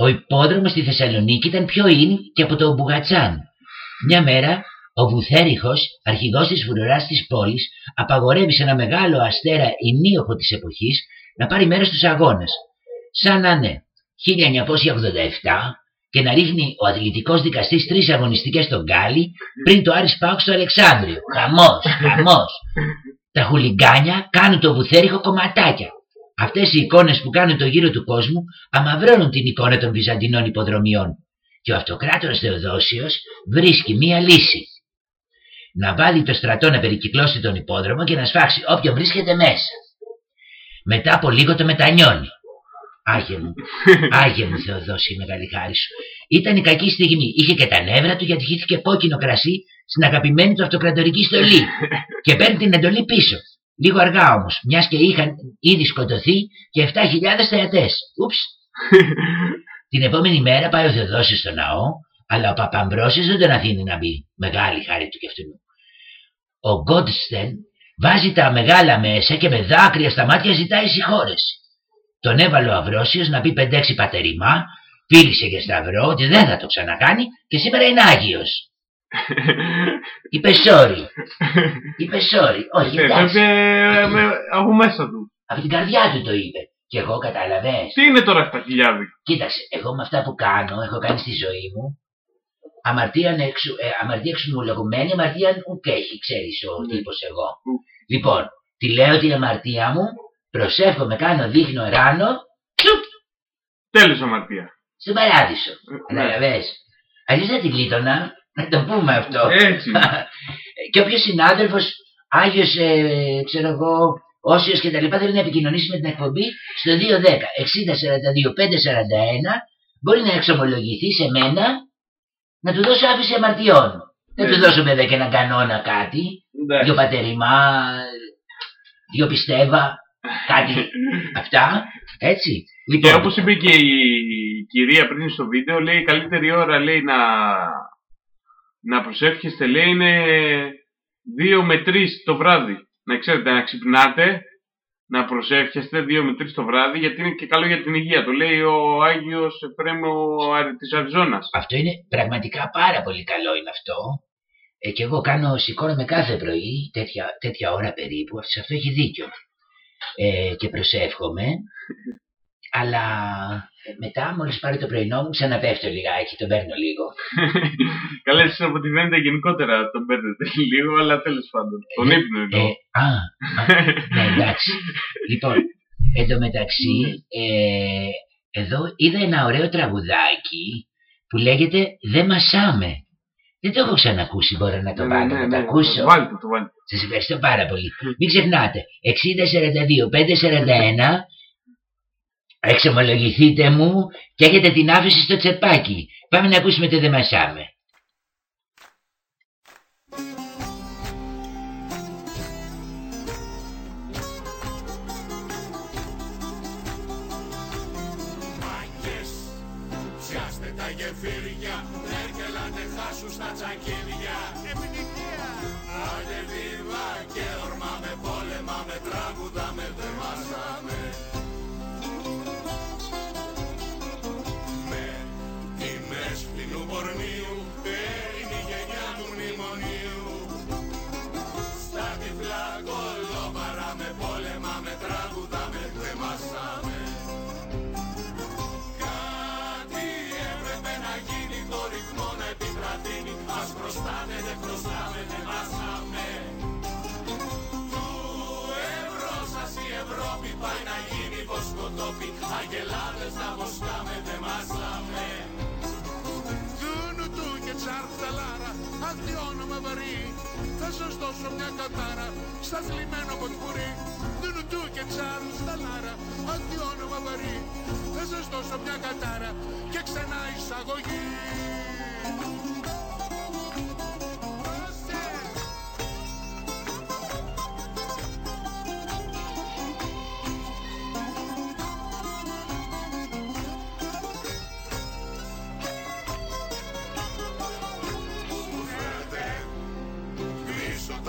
ο υπόδρομος στη Θεσσαλονίκη ήταν πιο in και από το Μπουγατσάν. Μια μέρα, ο Βουθέριχος, αρχηγός της φρουράς της πόλης, απαγορεύει σε ένα μεγάλο αστέρα ημίωχο της εποχής να πάρει μέρος στους αγώνες. Σαν να είναι 1987 και να ρίχνει ο αθλητικός δικαστής τρεις αγωνιστικές στον Γκάλι πριν το Άρης Πάουκ στο Αλεξάνδριο. Χαμός, χαμός. Τα χουλιγκάνια κάνουν το βουθέριχο κομματάκια. Αυτές οι εικόνες που κάνουν το γύρο του κόσμου αμαυρώνουν την εικόνα των Βυζαντινών υποδρομιών. Και ο αυτοκράτορας Θεοδόσιος βρίσκει μία λύση. Να βάλει το στρατό να περικυκλώσει τον υπόδρομο και να σφάξει όποιον βρίσκεται μέσα. Μετά από λίγο το μετανιώνει. Άγιε μου, Άγιε μου Θεοδόση, η μεγάλη χάρη σου. Ήταν η κακή στιγμή. Είχε και τα νεύρα του γιατί χύθηκε κόκκινο κρασί στην αγαπημένη του αυτοκρατορική στολή. και παίρνει την εντολή πίσω. Λίγο αργά όμως, μιας και είχαν ήδη σκοτωθεί και 7.000 θεατές. Ούψ. την επόμενη μέρα πάει ο Θεοδόσης στο ναό, αλλά ο Παπαμπρόσης δεν τον αφήνει να μπει. Μεγάλη χάρη του κι αυτού. Ο Γκόντστεν βάζει τα μεγάλα μέσα και με δάκρυα στα μάτια ζητάει συγχώρεση. Τον έβαλε ο Αυρόσιος να πει 5-6 πατερημά, φίλησε για σταυρό ότι δεν θα το ξανακάνει και σήμερα είναι Άγιος. Είπε sorry. Είπε sorry. Όχι, Ε, εντάξει. βέβαια, με- από μέσα του. Από την καρδιά του το είπε. Και εγώ κατάλαβες; Τι είναι τώρα 7.000. Κοίταξε, εγώ με αυτά που κάνω, έχω κάνει στη ζωή μου, αμαρτία, εξου, ε, αμαρτία εξομολογουμένη, αμαρτία ουκ έχει, ξέρεις ο τύπος εγώ. Λοιπόν, τη λέω την αμαρτία μου, προσεύχομαι, κάνω, δείχνω, ράνω, τσουπ, Τέλος αμαρτία. στον παράδεισο. ναι. Καταλαβες. Αλλιώς δεν τη γλίτωνα, να το πούμε αυτό. Έτσι. και όποιος συνάδελφος, Άγιος, ε, ξέρω εγώ, Όσιος και τα λοιπά θέλει να επικοινωνήσει με την εκπομπή στο 210 6042 541 μπορεί να εξομολογηθεί σε μένα να του δώσω άφηση αμαρτιών. Δεν Ναι. του δώσω βέβαια και έναν κανόνα κάτι, Εντάξει. δυο πατερημά, δυο πιστεύα, κάτι αυτά, έτσι. Και όπως είπε και η κυρία πριν στο βίντεο, λέει η καλύτερη ώρα λέει να, να προσεύχεστε λέει είναι 2 με 3 το βράδυ. Να ξέρετε να ξυπνάτε, να προσεύχεστε 2 με 3 το βράδυ γιατί είναι και καλό για την υγεία. Το λέει ο Άγιος Εφρέμο Αρι- της Αριζόνας. Αυτό είναι πραγματικά πάρα πολύ καλό είναι αυτό. Ε, και εγώ κάνω, σηκώνομαι κάθε πρωί, τέτοια, τέτοια ώρα περίπου, σε αυτό έχει δίκιο. Ε, και προσεύχομαι. Αλλά ε, μετά, μόλις πάρει το πρωινό μου, ξαναπέφτω λιγάκι, τον παίρνω λίγο. Καλά, εσείς από ό,τι φαίνεται γενικότερα τον παίρνετε λίγο, αλλά τέλος πάντων. Τον Ε, ύπνο εννοώ. ε, α, α, ναι, εντάξει. λοιπόν, εν τω μεταξύ, ε, εδώ είδα ένα ωραίο τραγουδάκι που λέγεται «Δεν μασάμε». Δεν το έχω ξανακούσει, μπορώ να το Ναι, βάλω, ναι, να ναι, το ακούσω. Βάλτε το, βάλτε. Σας ευχαριστώ πάρα πολύ. Μην ξεχνάτε, 6042 541, εξομολογηθείτε μου και έχετε την άφηση στο τσεπάκι. Πάμε να ακούσουμε το «Δεν μασάμε». αγελάδες να βοσκάμετε δε λαμέ. Τούνου του και τσάρτα λάρα, αντί όνομα βαρύ, θα σας δώσω μια κατάρα, στα θλιμμένο ποτκουρί. Τούνου του και τσάρτα λάρα, αντί όνομα βαρύ, θα σας δώσω μια κατάρα και ξανά εισαγωγή.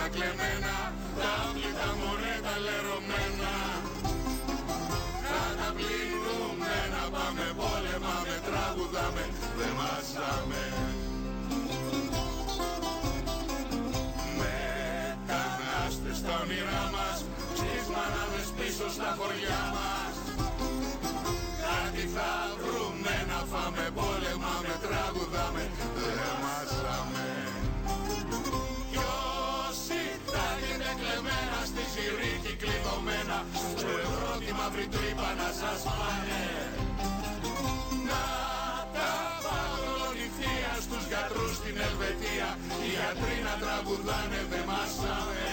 Τα κλεμμένα, τα άπλυτα μωρέ τα λερωμένα. Καταπληνούμενα πάμε πόλεμα με τραγουδάμε, δε μασάμε. Μετανάστες στα όνειρά μας, στις μανάδες πίσω στα χωριά μας. Κάτι θα βρούμε να φάμε πόλεμα με τραγουδάμε, δε κλεμμένα στη ζυρίκη κλειδωμένα στο ευρώ τη μαύρη τρύπα να σας πάνε. Να τα βάλω η θεία στους γιατρούς στην Ελβετία οι γιατροί να τραγουδάνε δε μάσαμε.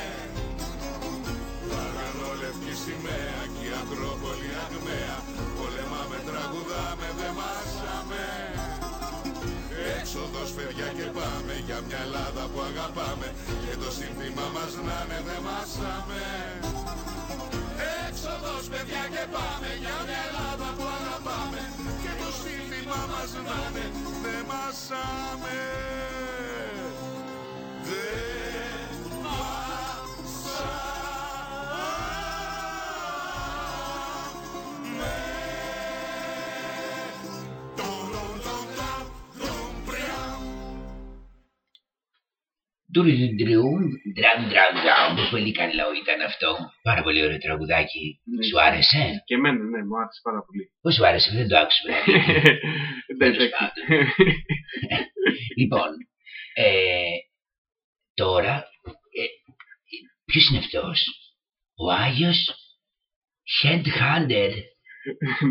Παραλόλευκη σημαία και η Ακρόπολη αγμαία πολεμάμε τραγουδάμε δε μάσαμε μια Ελλάδα που αγαπάμε και το σύνθημα μας να είναι δε μάσαμε Έξοδος παιδιά και πάμε για μια Ελλάδα που αγαπάμε και το σύνθημα μας να είναι δε μάσαμε Δε Ντουρντρουν, ντραν ντραν ντραν, πολύ καλό ήταν αυτό. Πάρα πολύ ωραίο τραγουδάκι. Σου άρεσε; Και εμένα, ναι, μου άρεσε πάρα πολύ. Πώς σου άρεσε, δεν το άκουσα. Εντάξει. λοιπόν, ε, τώρα, ε, ποιος είναι αυτός; Ο Άγιος Headhunter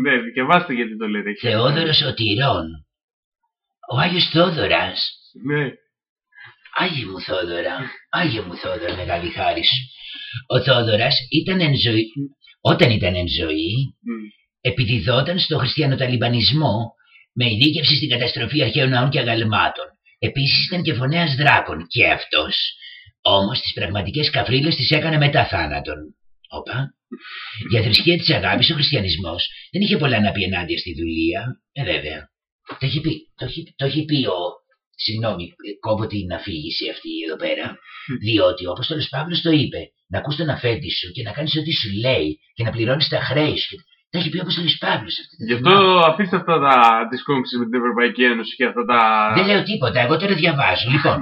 ναι, διαβάστε γιατί το λέτε. Θεόδωρος Σωτηρών. Ο Άγιος Θόδωρας. Ναι. Άγιε μου Θόδωρα, Άγιε μου Θόδωρα, μεγάλη χάρη σου. Ο Θόδωρας ήταν εν ζωή, όταν ήταν εν ζωή, επιδιδόταν στο χριστιανοταλιμπανισμό με ειδίκευση στην καταστροφή αρχαίων ναών και αγαλμάτων. Επίσης ήταν και φωνέας δράκων και αυτός. Όμως τις πραγματικές καφρίλες τις έκανε μετά θάνατον. Όπα. Για θρησκεία της αγάπης ο χριστιανισμός δεν είχε πολλά να πει ενάντια στη δουλεία. Ε, βέβαια. Το έχει πει, το έχει, το έχει πει ο... Συγγνώμη, κόβω την αφήγηση αυτή εδώ πέρα. Διότι ο Απόστολος Παύλος το είπε, να ακούς τον αφέντη σου και να κάνεις ό,τι σου λέει και να πληρώνεις τα χρέη σου. Τα έχει πει ο Απόστολος Παύλος αυτή. Γι' αυτό αφήστε αυτά τα τις κόμψεις με την Ευρωπαϊκή Ένωση και αυτά τα... Δεν λέω τίποτα, εγώ τώρα διαβάζω. Λοιπόν,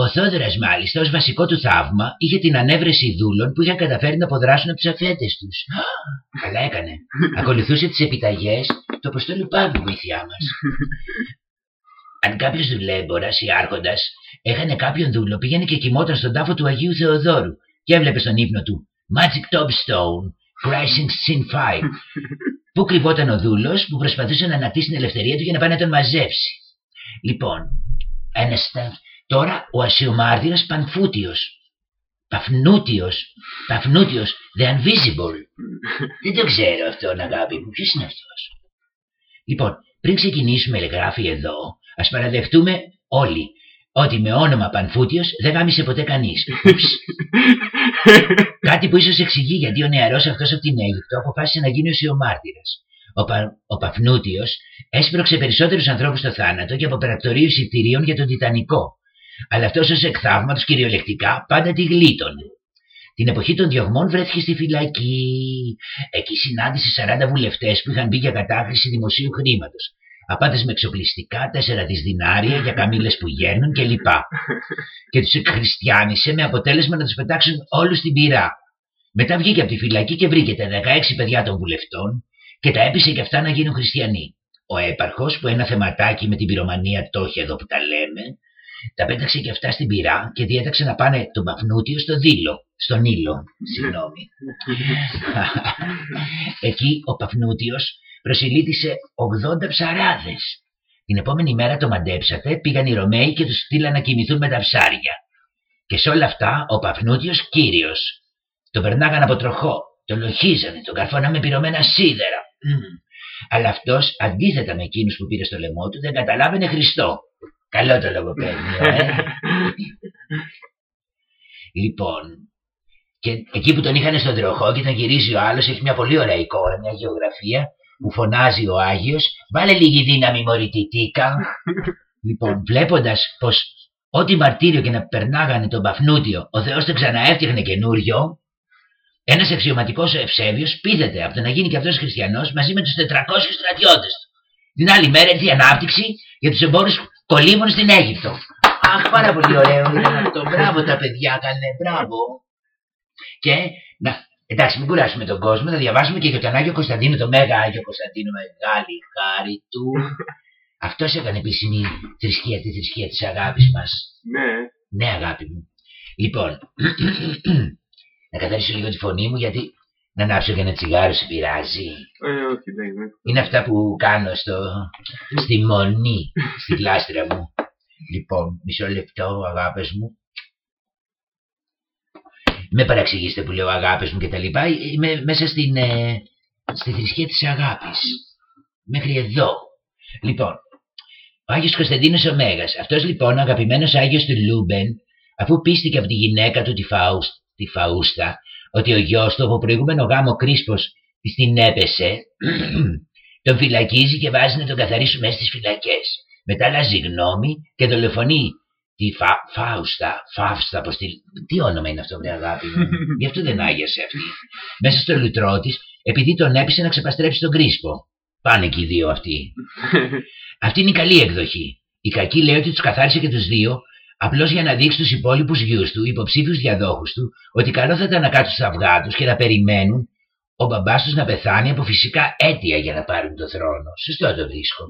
ο Θόδωρας μάλιστα ως βασικό του θαύμα είχε την ανέβρεση δούλων που είχαν καταφέρει να αποδράσουν από τους αφέντες τους. Α, Καλά έκανε. Ακολουθούσε τις επιταγές του Αποστόλου Παύλου βοήθειά μας. Αν κάποιος δουλέμπορας ή άρχοντας έχανε κάποιον δούλο, πήγαινε και κοιμόταν στον τάφο του Αγίου Θεοδόρου και έβλεπε στον ύπνο του Magic Tombstone, Rising Sin 5. Πού κρυβόταν ο δούλος που προσπαθούσε να ανακτήσει την ελευθερία του για να πάει να τον μαζέψει. Λοιπόν, ένα στα... τώρα ο ασιομάρτυρας Πανφούτιος. Παφνούτιος. Παφνούτιος. The Invisible. Δεν το ξέρω αυτόν αγάπη μου. Ποιος είναι αυτός; Λοιπόν, πριν ξεκινήσουμε γράφει εδώ, ας παραδεχτούμε όλοι ότι με όνομα Πανφούτιος δεν γάμισε ποτέ κανείς. Ούψ. Κάτι που ίσως εξηγεί γιατί ο νεαρός αυτός από την Αίγυπτο αποφάσισε να γίνει οσιομάρτυρας. Ο, Πα... ο Παφνούτιος έσπρωξε περισσότερους ανθρώπους στο θάνατο και από πρακτορείο εισιτηρίων για τον Τιτανικό. Αλλά αυτός ως εκθαύματος κυριολεκτικά πάντα τη γλίτωνε. Την εποχή των διωγμών βρέθηκε στη φυλακή. Εκεί συνάντησε 40 βουλευτές που είχαν μπει για κατάχρηση δημοσίου χρήματος. Απάντες με εξοπλιστικά, 4 δισδυνάρια για καμήλες που γέρνουν κλπ. Και τους εκχριστιάνισε με αποτέλεσμα να τους πετάξουν όλους στην πυρά. Μετά βγήκε από τη φυλακή και βρήκε τα 16 παιδιά των βουλευτών και τα έπεισε και αυτά να γίνουν χριστιανοί. Ο έπαρχος που ένα θεματάκι με την πυρομανία το είχε εδώ που τα λέμε, τα πέταξε και αυτά στην πυρά και διέταξε να πάνε τον Παφνούτιο στο Δήλο, στον Ήλο, συγγνώμη. Εκεί ο Παφνούτιος προσιλήτησε 80 ψαράδες. Την επόμενη μέρα το μαντέψατε, πήγαν οι Ρωμαίοι και τους στείλαν να κοιμηθούν με τα ψάρια. Και σε όλα αυτά ο Παφνούτιος κύριος. Τον περνάγαν από τροχό, τον λοχίζανε, τον καρφώναμε πυρωμένα σίδερα. Μμμ. Αλλά αυτός, αντίθετα με εκείνους που πήρε στο λαιμό του, δεν καταλάβαινε Χριστό. Καλό το λογοπαίδιο, ε. λοιπόν, και εκεί που τον είχαν στον τροχό και τον γυρίζει ο άλλος, έχει μια πολύ ωραία εικόνα, μια γεωγραφία, που φωνάζει ο Άγιος, βάλε λίγη δύναμη μωρητητήκα. λοιπόν, βλέποντας πως ό,τι μαρτύριο και να περνάγανε τον Παφνούτιο, ο Θεός τον ξαναέφτιαχνε καινούριο, ένας αξιωματικός ευσέβιος πείθεται από το να γίνει και αυτός χριστιανός μαζί με τους 400 στρατιώτες του. Την άλλη μέρα ήρθε η ανάπτυξη για τους εμπόρους κολύμων στην Αίγυπτο. Αχ, πάρα πολύ ωραίο ήταν αυτό. Μπράβο τα παιδιά, καλέ, μπράβο. Και, να, εντάξει, μην κουράσουμε τον κόσμο, θα διαβάσουμε και για τον Άγιο Κωνσταντίνο, τον Μέγα Άγιο Κωνσταντίνο, μεγάλη χάρη του. Αυτός έκανε επίσημη θρησκεία, τη θρησκεία της αγάπης μας. Ναι. Ναι, αγάπη μου. Λοιπόν, να καθαρίσω λίγο τη φωνή μου γιατί να ανάψω και ένα τσιγάρο σε πειράζει. Ε, όχι, δεν είναι. Είναι αυτά που κάνω στο, στη μονή, στη κλάστρα μου. Λοιπόν, μισό λεπτό, αγάπες μου. Με παραξηγήστε που λέω αγάπες μου και τα λοιπά. Είμαι μέσα στην, ε, στη θρησκεία της αγάπης. Μέχρι εδώ. Λοιπόν, ο Άγιος Κωνσταντίνος ο Μέγας. Αυτός λοιπόν ο αγαπημένος Άγιος του Λούμπεν, αφού πείστηκε από τη γυναίκα του τη, Φαούς, τη Φαούστα, ότι ο γιος του από προηγούμενο γάμο Κρίσπος της την έπεσε, τον φυλακίζει και βάζει να τον καθαρίσουν μέσα στις φυλακές. Μετά αλλάζει γνώμη και δολοφονεί τη φα, Φάουστα, Φάουστα, πως τη, τι όνομα είναι αυτό, βρε αγάπη μου; Γι' αυτό δεν άγιασε αυτή. Μέσα στο λουτρό της, επειδή τον έπεισε να ξεπαστρέψει τον Κρίσπο. Πάνε και οι δύο αυτοί. Αυτή είναι η καλή εκδοχή. Η κακή λέει ότι τους καθάρισε και τους δύο, απλώς για να δείξει στου υπόλοιπους γιους του, υποψήφιους διαδόχους του, ότι καλό θα ήταν να κάτσουν στα αυγά τους και να περιμένουν ο μπαμπάς τους να πεθάνει από φυσικά αίτια για να πάρουν το θρόνο. Σωστό το βρίσκω.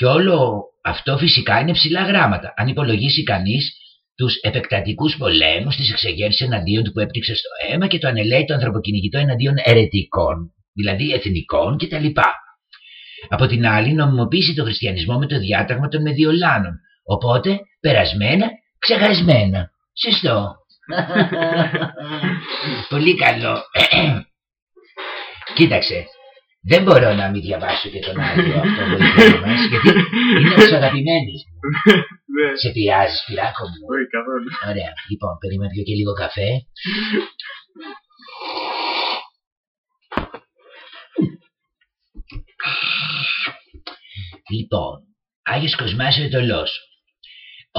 Ναι. Και όλο αυτό φυσικά είναι ψηλά γράμματα. Αν υπολογίσει κανείς τους επεκτατικούς πολέμους, τι εξεγέρσει εναντίον του που έπτυξε στο αίμα και το ανελαίει το ανθρωποκυνηγητό εναντίον ερετικών, δηλαδή εθνικών κτλ. Από την άλλη, νομιμοποίησε το χριστιανισμό με το διάταγμα των Μεδιολάνων. Οπότε, περασμένα, ξεχασμένα. Σωστό. Πολύ καλό. Κοίταξε, δεν μπορώ να μην διαβάσω και τον Άγιο αυτό βοηθό μας, γιατί είναι από τους αγαπημένους μου. Ναι. Σε πειράζει, πειράκο μου. Όχι, καθόλου. Ωραία. Λοιπόν, περίμενε πιω και λίγο καφέ. Λοιπόν, Άγιος Κοσμάς Ετωλός.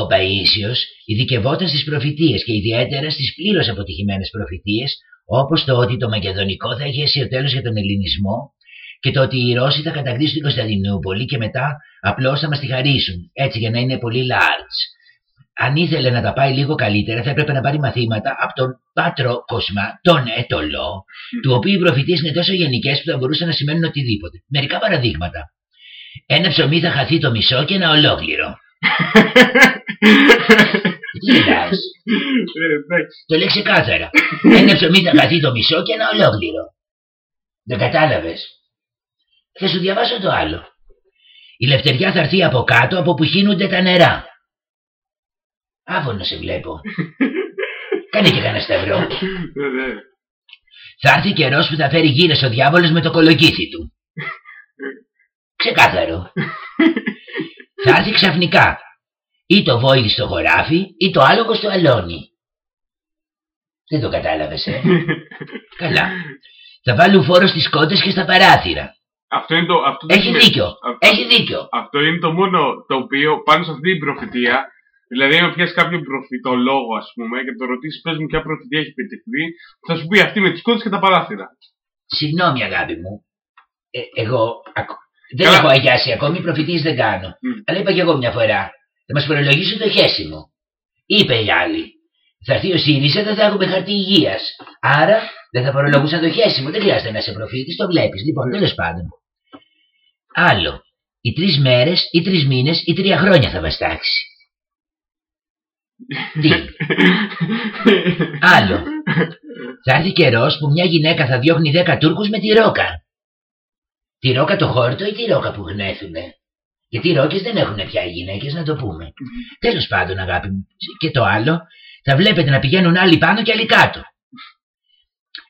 Ο Παΐσιος ειδικευόταν στις προφητείες και ιδιαίτερα στις πλήρως αποτυχημένες προφητείες όπως το ότι το Μακεδονικό θα έχει αισιοτέλος για τον Ελληνισμό και το ότι οι Ρώσοι θα κατακτήσουν την Κωνσταντινούπολη και μετά απλώς θα μας τη χαρίσουν, έτσι για να είναι πολύ large. Αν ήθελε να τα πάει λίγο καλύτερα θα έπρεπε να πάρει μαθήματα από τον Πάτρο Κοσμά, τον Ετωλό, του οποίου οι προφητείες είναι τόσο γενικές που θα μπορούσαν να σημαίνουν οτιδήποτε. Μερικά παραδείγματα. Ένα ψωμί θα χαθεί το μισό και ένα ολόκληρο. Τι γελάς; Ε, εντάξει. Το λέει ξεκάθαρα. Ένα ψωμί θα χαθεί το μισό και ένα ολόκληρο. Δεν κατάλαβες. Θα σου διαβάσω το άλλο. Η λευτεριά θα έρθει από κάτω από που χύνονται τα νερά. Άβωνο σε βλέπω. Κάνε και κανένα σταυρό. Ναι, ναι. Θα έρθει καιρός που θα φέρει γύρω ο διάβολος με το κολοκύθι του. Ξεκάθαρο. θα έρθει ξαφνικά. Ή το βόηδι στο χωράφι ή το άλογο στο αλόνι. Δεν το κατάλαβες, ε; Καλά. Θα βάλουν φόρο στις κότες και στα παράθυρα. Αυτό είναι το. Αυτό δεν Έχει είναι- δίκιο. Αυτό, Έχει δίκιο. αυτό είναι το μόνο το οποίο πάνω σε αυτή την προφητεία. Δηλαδή, αν πιάσεις κάποιον προφητολόγο, ας πούμε, και το ρωτήσεις, πες μου ποια προφητεία έχει επιτευχθεί, θα σου πει αυτή με τις κότε και τα παράθυρα. Συγγνώμη αγάπη μου. Ε, εγώ ακ- δεν Καλά. έχω αγιάσει ακόμη, προφητείες δεν κάνω. Μμ. Αλλά είπα και εγώ μια φορά. Θα μας φορολογήσουν το χέσιμο. Είπε η άλλη. Θα έρθει ο ΣΥΡΙΖΑ, δεν θα έχουμε χαρτί υγείας. Άρα δεν θα φορολογούσαν το χέσιμο. Δεν χρειάζεται να είσαι προφήτης, το βλέπεις. Λοιπόν, τέλος πάντων. Άλλο. Οι τρεις μέρες, ή τρεις μήνες, ή τρία χρόνια θα βαστάξει. Τι; Άλλο. Θα έρθει καιρός που μια γυναίκα θα διώχνει δέκα Τούρκους με τη ρόκα. Τη ρόκα το χόρτο ή τη ρόκα που γνέθουνε; Γιατί οι ρόκες δεν έχουν πια οι γυναίκες, να το πούμε. Τέλος πάντων, αγάπη μου. Και το άλλο, θα βλέπετε να πηγαίνουν άλλοι πάνω και άλλοι κάτω.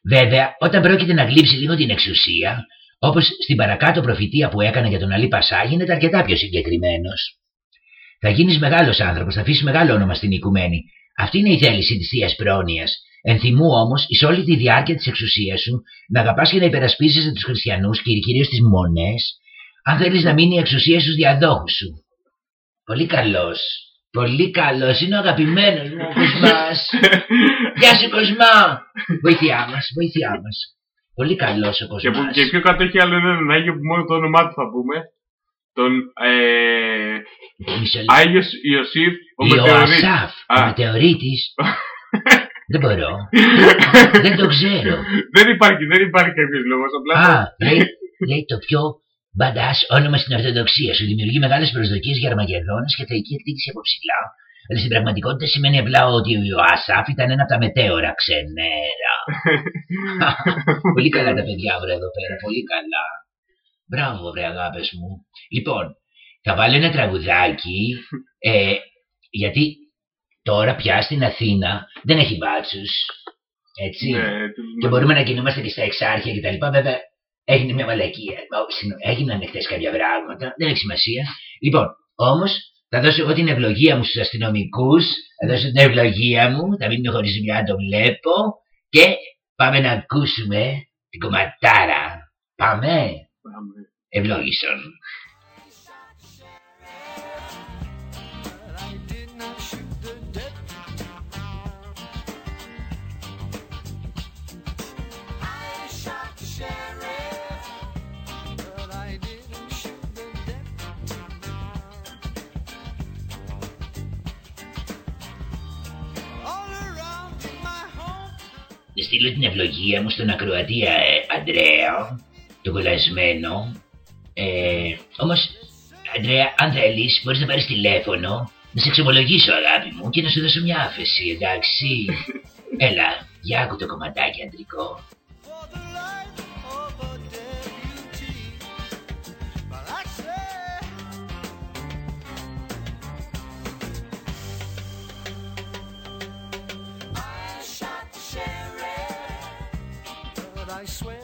Βέβαια, όταν πρόκειται να γλύψει λίγο την εξουσία, όπως στην παρακάτω προφητεία που έκανε για τον Αλή Πασά, γίνεται αρκετά πιο συγκεκριμένος. Θα γίνεις μεγάλος άνθρωπος, θα αφήσεις μεγάλο όνομα στην οικουμένη. Αυτή είναι η θέληση της Θείας Πρόνοιας. Ενθυμού όμως, εις όλη τη διάρκεια της εξουσίας σου, να αγαπάς και να υπερασπίζεσαι τους χριστιανούς και κυρίως τις μονές, αν θέλεις να μείνει η εξουσία στους διαδόχους σου. Πολύ καλός. Πολύ καλός. Είναι ο αγαπημένος μου ο Κοσμάς. Γεια σου Κοσμά. Βοήθειά μας, βοήθειά μας. Πολύ καλός ο Και, που, Κοσμάς. και πιο κάτω έχει άλλο έναν Άγιο που μόνο το όνομά του θα πούμε. Τον ε, Μισό Άγιος Ιωσήφ ο Μετεωρίτης. Ιωασάφ, ο Α, μετεωρίτης. Δεν μπορώ. δεν το ξέρω. δεν υπάρχει, δεν υπάρχει κάποιος λόγος. Απλά Α, λέει, λέει το πιο μπαντάς όνομα στην Ορθοδοξία. Σου δημιουργεί μεγάλες προσδοκίες για Αρμαγεδόνες και θεϊκή εκτίμηση από ψηλά. Αλλά στην πραγματικότητα σημαίνει απλά ότι ο Ιωασάφ ήταν ένα από τα μετέωρα ξενέρα. πολύ καλά τα παιδιά βρε εδώ πέρα, πολύ καλά. Μπράβο βρε αγάπες μου. Λοιπόν, θα βάλω ένα τραγουδάκι, ε, γιατί τώρα πια στην Αθήνα δεν έχει μπάτσους. Έτσι. Ναι, και μπορούμε να κινούμαστε και στα εξάρχεια κτλ. Βέβαια, έγινε μια μαλακία. Ω, συγγνώμη, Έγιναν χθες κάποια πράγματα. Δεν έχει σημασία. Λοιπόν, όμως, θα δώσω εγώ την ευλογία μου στους αστυνομικούς. Θα δώσω την ευλογία μου. Θα μείνω χωρίς δουλειά να το βλέπω. Και πάμε να ακούσουμε την κομματάρα. Πάμε. Ευλόγησον. Στείλω την ευλογία μου στον ακροατή ε, Αντρέα, τον κολλασμένο. Ε, όμως, Αντρέα, αν θέλεις, μπορείς να πάρεις τηλέφωνο, να σε εξομολογήσω αγάπη μου και να σου δώσω μια άφεση, εντάξει. Έλα, για άκου το κομματάκι αντρικό. Swear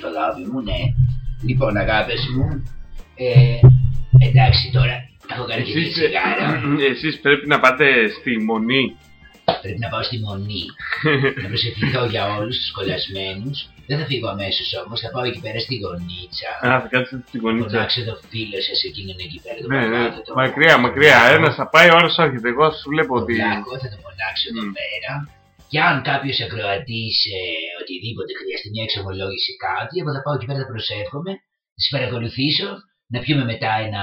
Πάτε σέρι, αγάπη μου, ναι. Λοιπόν, αγάπες μου, ε, εντάξει τώρα, έχω κάνει και μια Εσείς, τσιγάρα. ε, εσείς πρέπει να πάτε στη Μονή. Πρέπει να πάω στη μονή. να προσευχηθώ για όλους τους κολλασμένους. Δεν θα φύγω αμέσως όμως, θα πάω εκεί πέρα στη γωνίτσα. Α, θα κάτσετε στη γωνίτσα. Φωνάξω το φίλο σας εκείνον εκεί πέρα. το Ναι, ναι, παπάδο, το μακριά, μακριά. Ένας θα πάει, ο άλλος έρχεται. Εγώ σου βλέπω Το ότι. βλάκο θα το φωνάξω εδώ πέρα. Και αν κάποιος ακροατής ε, οτιδήποτε χρειαστεί μια εξομολόγηση ή κάτι, εγώ θα πάω εκεί πέρα θα προσεύχομαι, θα σα παρακολουθήσω, να πιούμε μετά ένα.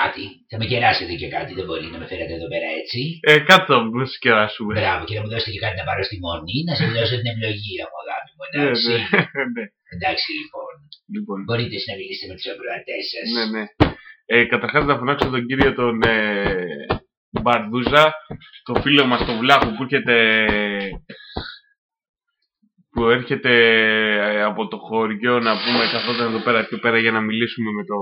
Κάτι. Θα με κεράσετε και κάτι, δεν μπορεί να με φέρετε εδώ πέρα έτσι. Ε, κάτω να σου κεράσουμε. Μπράβο, και να μου δώσετε και κάτι να πάρω στη μονή, να σα δώσω την ευλογία μου, αγάπη μου, Ναι, εντάξει. ναι, ναι. Εντάξει λοιπόν. Λοιπόν. Μπορείτε εσείς να μιλήσετε με τους ακροατές σας. Ναι, ναι. Ε, Καταρχάς να φωνάξω τον κύριο τον ε, Μπαρδούζα, το φίλο μας τον Βλάχο που έρχεται, που έρχεται ε, από το χωριό να πούμε καθόταν εδώ πέρα πιο πέρα για να μιλήσουμε με το...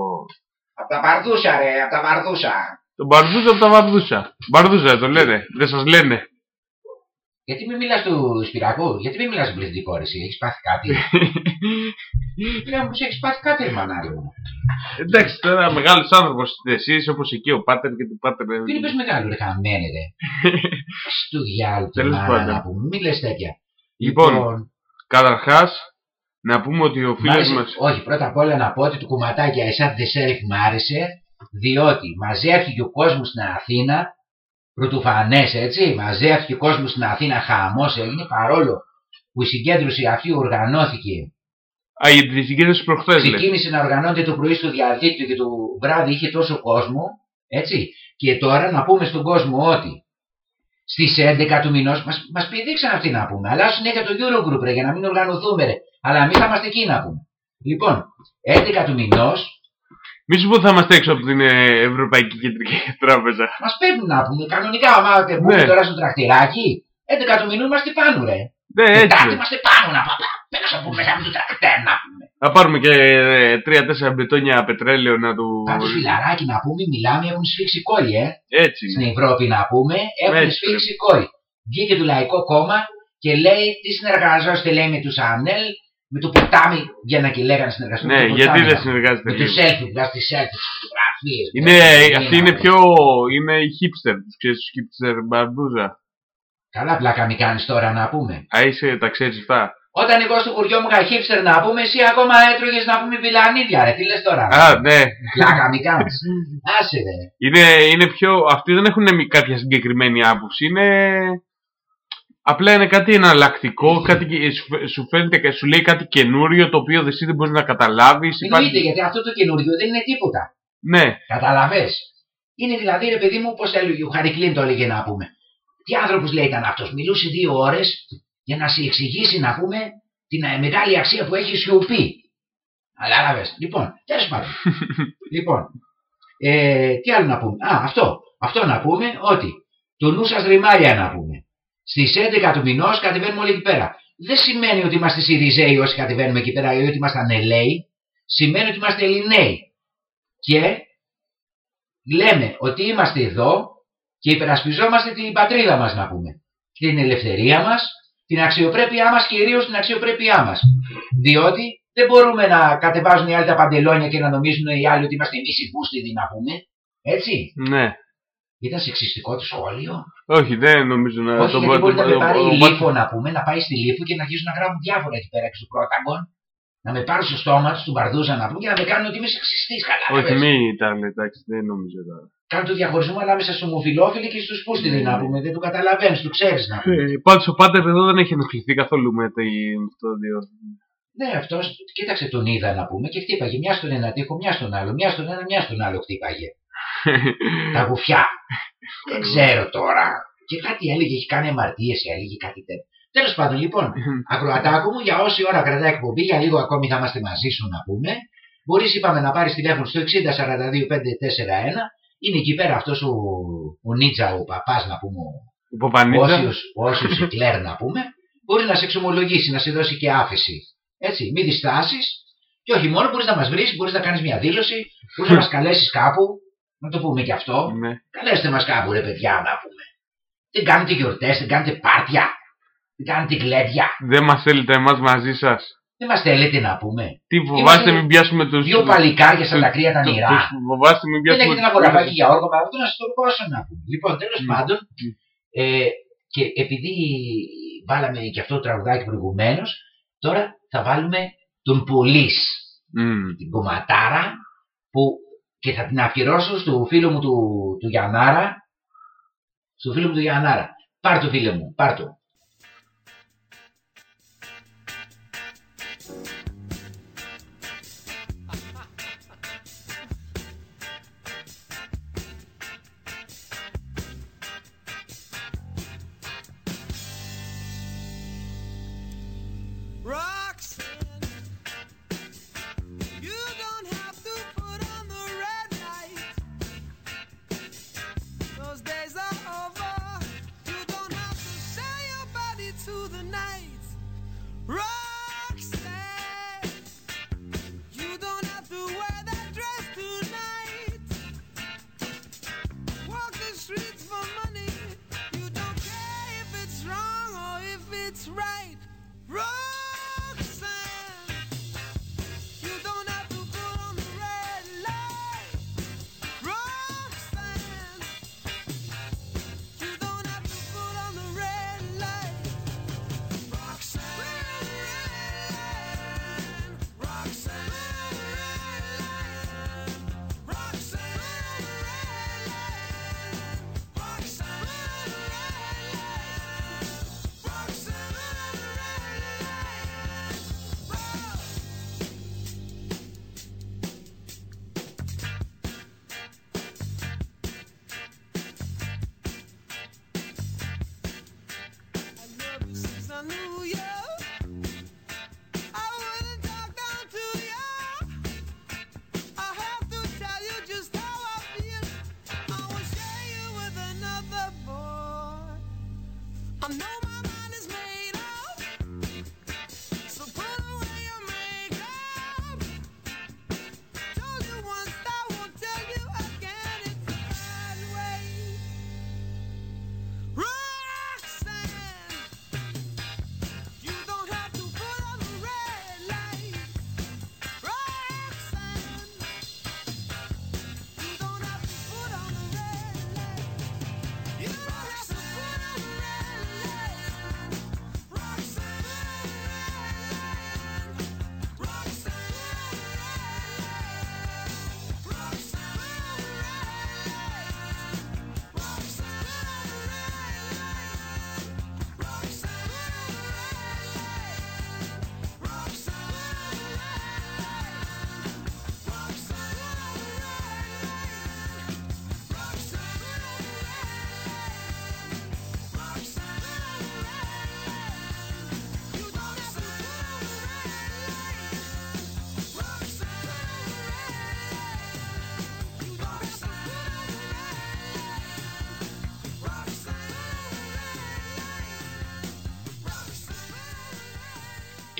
Απ' τα Βαρδούσα ρε, απ' τα Βαρδούσα. Τον Μπαρδούζα από τα Βαρδούσα. Μπαρδούζα το λένε, δεν σας λένε. Γιατί μην μιλάς του Σπυράκου, γιατί μην μιλάς του πληθυντικό ρε εσύ, έχεις πάθει κάτι. Λέω μου, έχεις πάθει κάτι ρε μανάρι μου. Εντάξει, τώρα μεγάλος άνθρωπος είστε εσείς όπως εκεί ο Πάτερ και του Πάτερ. Τι είπες μεγάλο ρε χαμένε ρε. Στου διάλογο και Τέλος μάνα πάντων. να πούμε, μη λες τέτοια. Λοιπόν, καταρχάς να πούμε ότι ο Μ' φίλος άρεσε- μας... Όχι, πρώτα απ' όλα να πω ότι το κουματάκι Αεσάτ Δεσέρεφ μου άρεσε, διότι μαζεύτηκε ο κόσμος στην Αθήνα, πρωτοφανές έτσι, μαζεύτηκε ο κόσμος στην Αθήνα, χαμός έγινε, παρόλο που η συγκέντρωση αυτή οργανώθηκε. Α, για τη συγκέντρωση προχθές λες. Ξεκίνησε να οργανώνεται το πρωί στο διαδίκτυο και το βράδυ είχε τόσο κόσμο, έτσι. Και τώρα να πούμε στον κόσμο ότι στις 11 του μηνός μας, μας πηδήξαν αυτοί να πούμε. Αλλά συνέχεια το Eurogroup ρε, για να μην οργανωθούμε ρε. Αλλά εμείς θα είμαστε εκεί να πούμε. Λοιπόν, 11 του μηνός Μη σου πω θα είμαστε έξω από την ε, Ευρωπαϊκή Κεντρική Τράπεζα. μας παίρνουν να πούμε. Κανονικά, άμα πούμε Ναι. τώρα στο τρακτηράκι, 11 του μηνούς είμαστε πάνω ρε. Ναι, έτσι. Τετάρτη είμαστε πάνω να πάμε. Πέρα από μέσα με το τρακτέρ να πούμε. Θα πάρουμε και ε, τρία-τέσσερα μπετόνια πετρέλαιο να του. Πάντως φιλαράκι να πούμε, μιλάμε, έχουν σφίξει κόλλη, ε. Έτσι είναι. Στην Ευρώπη να πούμε, έχουν Έτσι σφίξει κόλλη. Βγήκε το Λαϊκό Κόμμα και λέει τι συνεργαζόστε λέει με τους Ανέλ, με το ποτάμι βγαίναν και λέγανε συνεργαστούν Ναι, με το γιατί ποτάμι, δεν να πούμε. συνεργάζεται Με λίγο. τους selfie, βγάζει τις selfie, τις φωτογραφίες. Είναι, βγάζει, αυτή να είναι πούμε. πιο. είναι η hipster. Τους ξέρεις τους hipster μπαρδούζα. Καλά πλάκα μη κάνεις τώρα να πούμε. Α, είσαι, τα ξέρεις αυτά; Όταν εγώ στο χωριό μου είχα hipster να πούμε, εσύ ακόμα έτρωγες να πούμε βιλανίδια ρε, τι λες τώρα; Α, ναι. Πλάκα μη κάνεις. Άσε ρε. Είναι, είναι πιο. Αυτοί δεν έχουν μη- κάποια συγκεκριμένη άποψη. Είναι. Απλά είναι κάτι εναλλακτικό, κάτι, και- σου, φαι- σου φαίνεται και σου λέει κάτι καινούριο το οποίο εσύ δεν μπορείς να καταλάβεις. Εννοείται γιατί αυτό το καινούριο δεν είναι τίποτα. Ναι, Καταλαβες. Είναι δηλαδή ρε παιδί μου, πώς έλεγε ο Χαρικλίν το έλεγε να πούμε. Τι άνθρωπος λέει ήταν αυτός; Μιλούσε δύο ώρες για να σε εξηγήσει να πούμε την ε, μεγάλη αξία που έχει η σιωπή. Κατάλαβες. Λοιπόν, τέλος πάντων. λοιπόν, ε, τι άλλο να πούμε. Α, αυτό. Αυτό να πούμε ότι το νου σας ρημάλια να πούμε. Στις 11 του μηνός κατεβαίνουμε όλοι εκεί πέρα. Δεν σημαίνει ότι είμαστε Σιριζέοι όσοι κατεβαίνουμε εκεί πέρα ή ότι είμαστε Ανελαίοι. Σημαίνει ότι είμαστε Ελληναίοι. Και λέμε ότι είμαστε εδώ και υπερασπιζόμαστε την πατρίδα μας να πούμε. Την ελευθερία μας, την αξιοπρέπειά μας κυρίως την αξιοπρέπειά μας. Διότι δεν μπορούμε να κατεβάζουν οι άλλοι τα παντελόνια και να νομίζουν οι άλλοι ότι είμαστε εμείς οι πούστιδοι να πούμε. Έτσι. ναι. Ήταν σεξιστικό το σχόλιο. Όχι, δεν νομίζω να Όχι, το γιατί μπορεί να με πάρει η ο- Λίφο να πούμε, να πάει στη Λίφο και να αρχίσουν να γράφουν διάφορα εκεί πέρα και στο Πρόταγκον. Να με πάρουν στο στόμα τους, του Μπαρδούζα να πούμε και να με κάνουν ότι είμαι σεξιστής. Καλά. Όχι, μη ήταν, εντάξει, δεν νομίζω τώρα. Κάνουν το διαχωρισμό ανάμεσα στους ομοφυλόφιλοι και στους πούστιδε να πούμε. Δεν το καταλαβαίνεις, το ξέρεις να πούμε. Ε, Πάντως ο Πάτερ εδώ δεν έχει ενοχληθεί καθόλου με τη- με το δύο. Ναι, αυτός κοίταξε τον είδα να πούμε και χτύπαγε μια στον ένα τείχο, μια στον άλλο, μια στον ένα, μια στον άλλο χτύπαγε. Τα γουφιά. Δεν ξέρω τώρα. Και κάτι έλεγε, έχει κάνει αμαρτίες, έλεγε κάτι τέτοιο. Τέλος πάντων, λοιπόν, ακροατάκου μου, για όση ώρα κρατάει εκπομπή, για λίγο ακόμη θα είμαστε μαζί σου να πούμε. Μπορείς, είπαμε, να πάρεις τηλέφωνο στο 60 42 541. Είναι εκεί πέρα αυτός ο, ο Νίτσα, ο παπάς να πούμε, Ο Παπανίτσα. Όσιος, όσιος Εκλέρ να πούμε, μπορεί να σε εξομολογήσει, να σε δώσει και άφεση. Έτσι, μη διστάσεις και όχι μόνο μπορείς να μας βρεις, μπορείς να κάνεις μια δήλωση, μπορείς να μας καλέσεις κάπου, να το πούμε και αυτό. Ναι. Καλέστε μας κάπου ρε παιδιά να πούμε. Δεν κάνετε γιορτές, δεν κάνετε πάρτια. Κάνετε γλέντια. Δεν μας θέλετε εμάς μαζί σας. Δεν μας θέλετε να πούμε. Τι φοβάστε μην πιάσουμε τους... Δύο παλικάρια σαν τα κρύα τα τους- νηρά. τους Φοβάστε μην Δεν πιάσουμε... έχετε ένα χωραφάκι για όργο, αυτό να σας το δώσω να πούμε. Λοιπόν, τέλος πάντων, ε, και επειδή βάλαμε και αυτό το τραγουδάκι προηγουμένως, τώρα θα βάλουμε τον Πολύς, την κομματάρα, που και θα την αφιερώσω στο φίλο μου του, του Γιαννάρα, στο φίλο μου του Γιαννάρα. Πάρ' το φίλε μου, πάρ' το.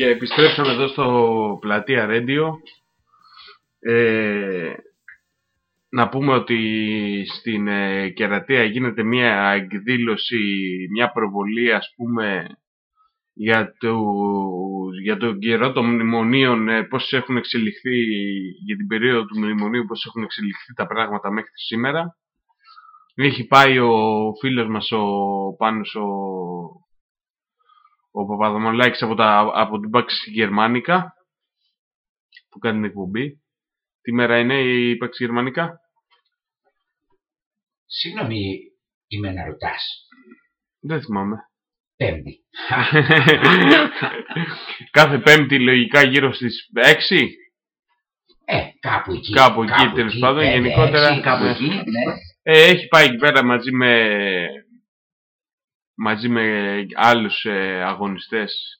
Και επιστρέψαμε εδώ στο πλατεία Radio. Ε, να πούμε ότι στην ε, Κερατεία γίνεται μια εκδήλωση, μια προβολή ας πούμε για το, για τον καιρό των μνημονίων, ε, πώς έχουν εξελιχθεί, για την περίοδο του μνημονίου, πώς έχουν εξελιχθεί τα πράγματα μέχρι σήμερα. Έχει πάει ο φίλος μας ο Πάνος ο, ο Παπαδομολάκης από, τα, από την Πάξη Γερμανικά που κάνει την εκπομπή. Τι μέρα είναι η Πάξη Γερμανικά; Συγγνώμη, είμαι να ρωτάς. Δεν θυμάμαι. Πέμπτη. Κάθε πέμπτη λογικά γύρω στις 6. Ε, κάπου εκεί. Κάπου εκεί τέλος πάντων. πέντε, Γενικότερα. έξι, κάπου ναι. εκεί, ναι. Ε, έχει πάει εκεί πέρα μαζί με, μαζί με άλλους ε, αγωνιστές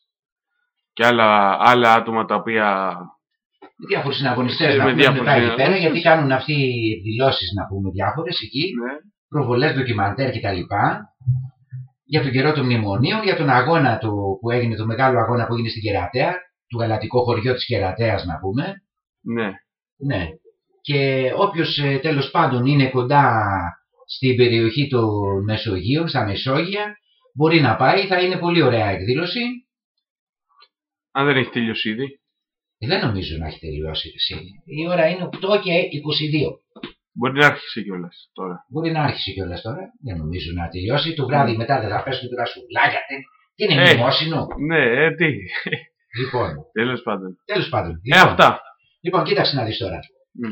και άλλα, άλλα άτομα τα οποία Με διάφορους συναγωνιστές Ε, να με πούμε διάφορους μετά εκεί συναγωνιστές. πέρα, γιατί κάνουν αυτοί εκδηλώσεις να πούμε διάφορες εκεί, Ναι. προβολές ντοκιμαντέρ κτλ. Για τον καιρό των μνημονίων, για τον αγώνα του, που έγινε, το μεγάλο αγώνα που έγινε στην Κερατέα, του γαλατικό χωριό της Κερατέας να πούμε. Ναι. Ναι. Και όποιος ε, τέλος πάντων είναι κοντά στην περιοχή των Μεσογείων, στα Μεσόγεια, Μπορεί να πάει, θα είναι πολύ ωραία εκδήλωση. Αν δεν έχει τελειώσει ήδη. Ε, Δεν νομίζω να έχει τελειώσει εσύ. Η ώρα είναι 8 και 22. Μπορεί να άρχισε κιόλας τώρα. Μπορεί να άρχισε κιόλας τώρα. Δεν νομίζω να τελειώσει. Το βράδυ μετά δεν θα πέσουν τώρα σουβλάκια. Τι- Τι είναι, Ε. μνημόσυνο; Ναι, ε, τι. Λοιπόν, Τέλος πάντων. τέλος πάντων. Ε, Λοιπόν, αυτά. Λοιπόν, κοίταξε να δεις τώρα. Μμ.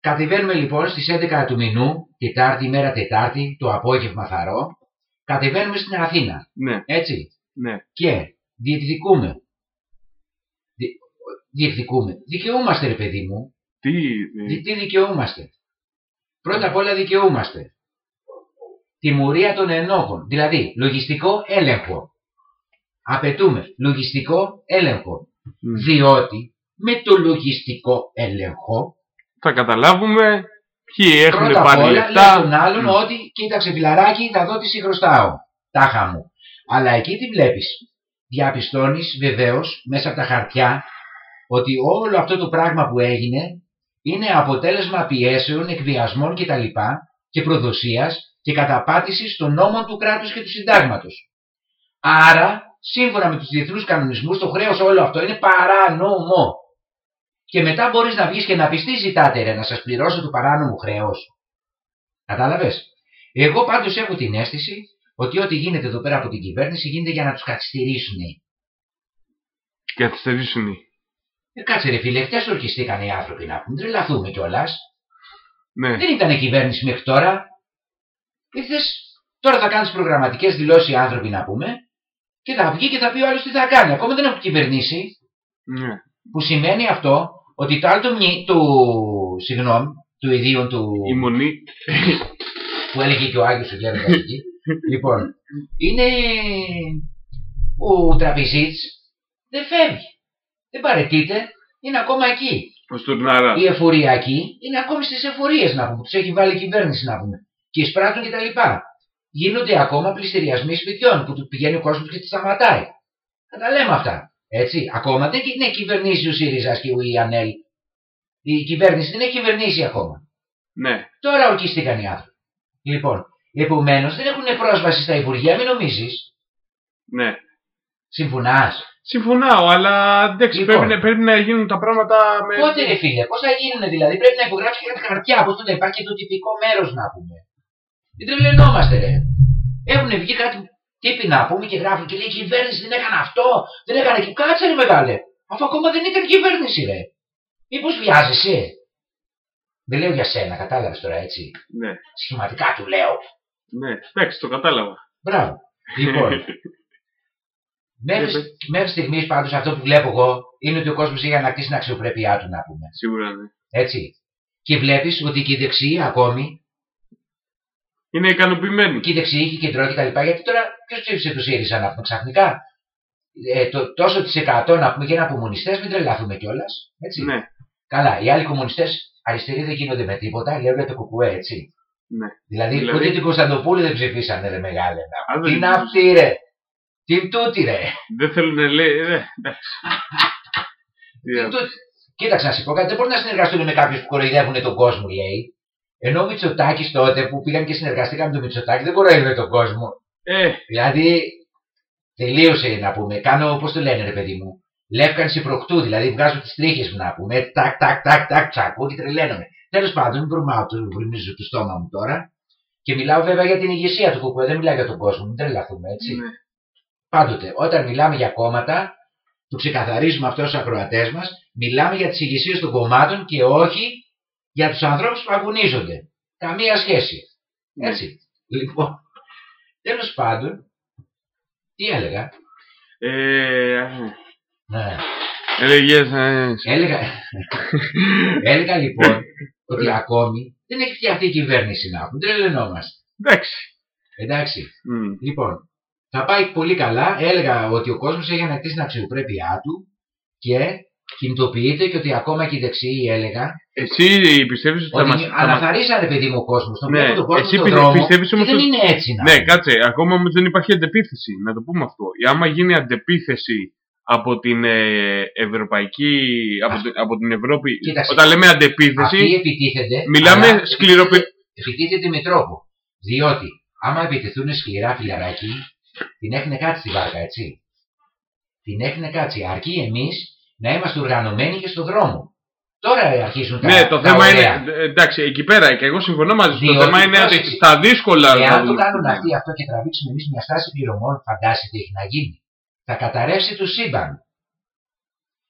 Κατεβαίνουμε λοιπόν στις 11 του μηνού, Τετάρτη, ημέρα Τετάρτη, το απόγευμα θαρό. Κατεβαίνουμε στην Αθήνα. Ναι, Έτσι. ναι. Και διεκδικούμε. Δι- Διεκδικούμε. Δικαιούμαστε, ρε παιδί μου. Τι. Δι- Τι δικαιούμαστε. Πρώτα απ' όλα δικαιούμαστε. Τιμωρία των ενόχων. Δηλαδή, λογιστικό έλεγχο. Απαιτούμε λογιστικό έλεγχο. Μμ. Διότι με το λογιστικό έλεγχο Θα καταλάβουμε ποιοι έχουν πρώτα απ' πάρει όλα λέει λεφτά; τον άλλον Μμ. ότι κοίταξε φιλαράκι θα δω τι σε χρωστάω. Τάχα μου. Αλλά εκεί τι βλέπεις. Διαπιστώνεις βεβαίως μέσα από τα χαρτιά ότι όλο αυτό το πράγμα που έγινε είναι αποτέλεσμα πιέσεων, εκβιασμών κτλ. και προδοσίας και καταπάτησης των νόμων του κράτους και του συντάγματος. Άρα, σύμφωνα με τους διεθνούς κανονισμούς, το χρέος όλο αυτό είναι παράνομο. Και μετά μπορείς να βγεις και να πεις τι ζητάτε ρε, να σας πληρώσω το παράνομο χρέος. Κατάλαβες. Εγώ πάντως έχω την αίσθηση ότι ό,τι γίνεται εδώ πέρα από την κυβέρνηση γίνεται για να τους καθυστερήσουν. Και καθυστερήσουν. οι- Ε, κάτσε ρε φίλε, χτες ορκιστήκαν οι άνθρωποι να πούμε, τρελαθούμε κιόλας. Ναι. Δεν ήταν κυβέρνηση μέχρι τώρα. Ήρθες, τώρα θα κάνεις προγραμματικές δηλώσεις οι άνθρωποι να πούμε και θα βγει και θα πει ο άλλος τι θα κάνει. Ακόμα δεν έχουν κυβερνήσει. Ναι. Που σημαίνει αυτό ότι το άλλο του, μνη, του συγγνώμη, του ιδίου του Η μονή. που έλεγε και ο Άγιος ο Γέροντας εκεί. λοιπόν, είναι ο τραπεζίτης δεν φεύγει. Δεν παρετείται, είναι ακόμα εκεί. Ο Στουρνάρα. Οι εφοριακοί είναι ακόμη στις εφορίες να πούμε, τους έχει βάλει η κυβέρνηση να πούμε. Και εισπράττουν κτλ. Γίνονται ακόμα πληστηριασμοί σπιτιών που του πηγαίνει ο κόσμος και τη σταματάει. Θα τα λέμε αυτά. Έτσι, ακόμα δεν είναι κυβερνήσει ο ΣΥΡΙΖΑ και ο ΙΑΝΕΛ. Η κυβέρνηση δεν έχει κυβερνήσει ακόμα. Ναι. Τώρα ορκίστηκαν οι άνθρωποι. Λοιπόν, επομένως δεν έχουν πρόσβαση στα Υπουργεία, μην νομίζεις. Ναι. Συμφωνάς; Συμφωνάω, αλλά εντάξει, Λοιπόν. πρέπει, να- πρέπει να γίνουν τα πράγματα με. Πότε ρε φίλε, πώς θα γίνουν δηλαδή, πρέπει να υπογράψεις και κάτι χαρτιά. Πώς το να υπάρχει και το τυπικό μέρος να πούμε. Δεν τρελαινόμαστε ρε. Έχουν βγει κάτι τύποι να πούμε και γράφουν και λέει η κυβέρνηση δεν έκανε αυτό, δεν έκανε και κάτσε ρε μεγάλε. Αφού ακόμα δεν ήταν κυβέρνηση ρε. Μήπως βιάζεσαι; Δεν λέω για σένα, κατάλαβες τώρα έτσι; Ναι. Σχηματικά του λέω. Ναι, εντάξει, το κατάλαβα. Μπράβο. Λοιπόν, μέχρι, μέχρι στιγμής πάντως αυτό που βλέπω εγώ είναι ότι ο κόσμος έχει ανακτήσει την αξιοπρέπειά του να πούμε. Σίγουρα ναι. Έτσι. Και βλέπεις ότι και οι δεξιοί ακόμη, Είναι ικανοποιημένοι. και οι δεξιοί και οι κεντρό και τα λοιπά, γιατί τώρα ποιος ψήφισε το ΣΥΡΙΖΑ να πούμε ξαφνικά; Ε, το, τόσο της 100 να πούμε γίνανε κομμουνιστέ, μην τρελαθούμε κιόλας. Έτσι. Ναι. Καλά, οι άλλοι κομμουνιστές αριστεροί δεν γίνονται με τίποτα, λέγονται το κουκουέ, έτσι. Ναι. Δηλαδή, Δηλαδή- ούτε την Κωνσταντοπούλη δεν ψηφίσανε, ρε μεγάλε. Α, να δεν Τι είναι είναι. αυτή, ρε. Τι είναι τούτη, ρε. Δεν θέλουν να λέει. Ε, εντάξει. Τι Τι άλλο. τούτη. Κοίταξε να σου πω κάτι, δεν μπορούν να συνεργαστούν με κάποιους που κοροϊδεύουν τον κόσμο, λέει. Ενώ ο Μητσοτάκης τότε που πήγαν και συνεργαστήκαν με τον Μητσοτάκη δεν κοροϊδεύει τον κόσμο. Ε, Δηλαδή, τελείωσε να πούμε. Κάνω, πώς το λένε, ρε παιδί μου. Λεύκανση προκτού, δηλαδή βγάζω τις τρίχες μου να πούμε. Έτσι, τάκ, τάκ, τάκ, τάκ, τσακώ και τρελαίνομαι. Τέλος πάντων, μην βρωμάω το βρωμίζω το στόμα μου τώρα. Και μιλάω βέβαια για την ηγεσία του κουκουέ, δεν μιλάω για τον κόσμο, μην τρελαθούμε έτσι. ναι. Πάντοτε, όταν μιλάμε για κόμματα, το ξεκαθαρίζουμε αυτό στου ακροατές μας, μιλάμε για τις ηγεσίες των κομμάτων και όχι για τους ανθρώπους που αγωνίζονται. Καμία σχέση. Ναι. Έτσι. Λοιπόν, τέλος πάντων, τι έλεγα; Ε, Ναι. Έλεγες, ε, Έλεγα, έλεγα λοιπόν ότι ακόμη δεν έχει φτιαχτεί η κυβέρνηση να πούμε. Τρελαινόμαστε. εντάξει. Εντάξει. Μμ. Λοιπόν, θα πάει πολύ καλά. Έλεγα ότι ο κόσμος έχει ανακτήσει την αξιοπρέπειά του και κινητοποιείται και ότι ακόμα και οι δεξιοί έλεγα Εσύ πιστεύεις ότι θα ότι μας... θα μας- αναθαρίσανε παιδί μου ο κόσμος. Τον Ναι, βλέπω τον κόσμο εσύ στον πι- δρόμο πιστεύεις και όμως δεν ότι- είναι έτσι να Ναι, πούμε. κάτσε. Ακόμα όμως δεν υπάρχει αντεπίθεση. Να το πούμε αυτό. Ή άμα γίνει αντεπίθεση από την ε, Ευρωπαϊκή. Από, την- από την Ευρώπη. Κοίταξε. Όταν λέμε αντεπίθεση. Αυτοί επιτίθενται. Μιλάμε αλλά σκληροπε- επιτίθενται- Επιτίθενται με τρόπο. Διότι άμα επιτεθούν σκληρά φιλαράκι, Την έχουν κάτσει τη βάρκα, έτσι. Την έχουν κάτσει. Αρκεί εμείς να είμαστε οργανωμένοι και στον δρόμο. Τώρα αρχίζουν τα Ναι, το τα θέμα ωραία. είναι. ε, Εντάξει, εκεί πέρα και εγώ συμφωνώ μαζί σου. Το Διότι, θέμα είναι ότι πρόσεξε, στα δύσκολα. Εάν θα το δούμε κάνουν τι αυτοί αυτό και τραβήξουμε εμείς μια στάση πληρωμών, φαντάζεσαι τι έχει να γίνει. Θα καταρρεύσει το σύμπαν.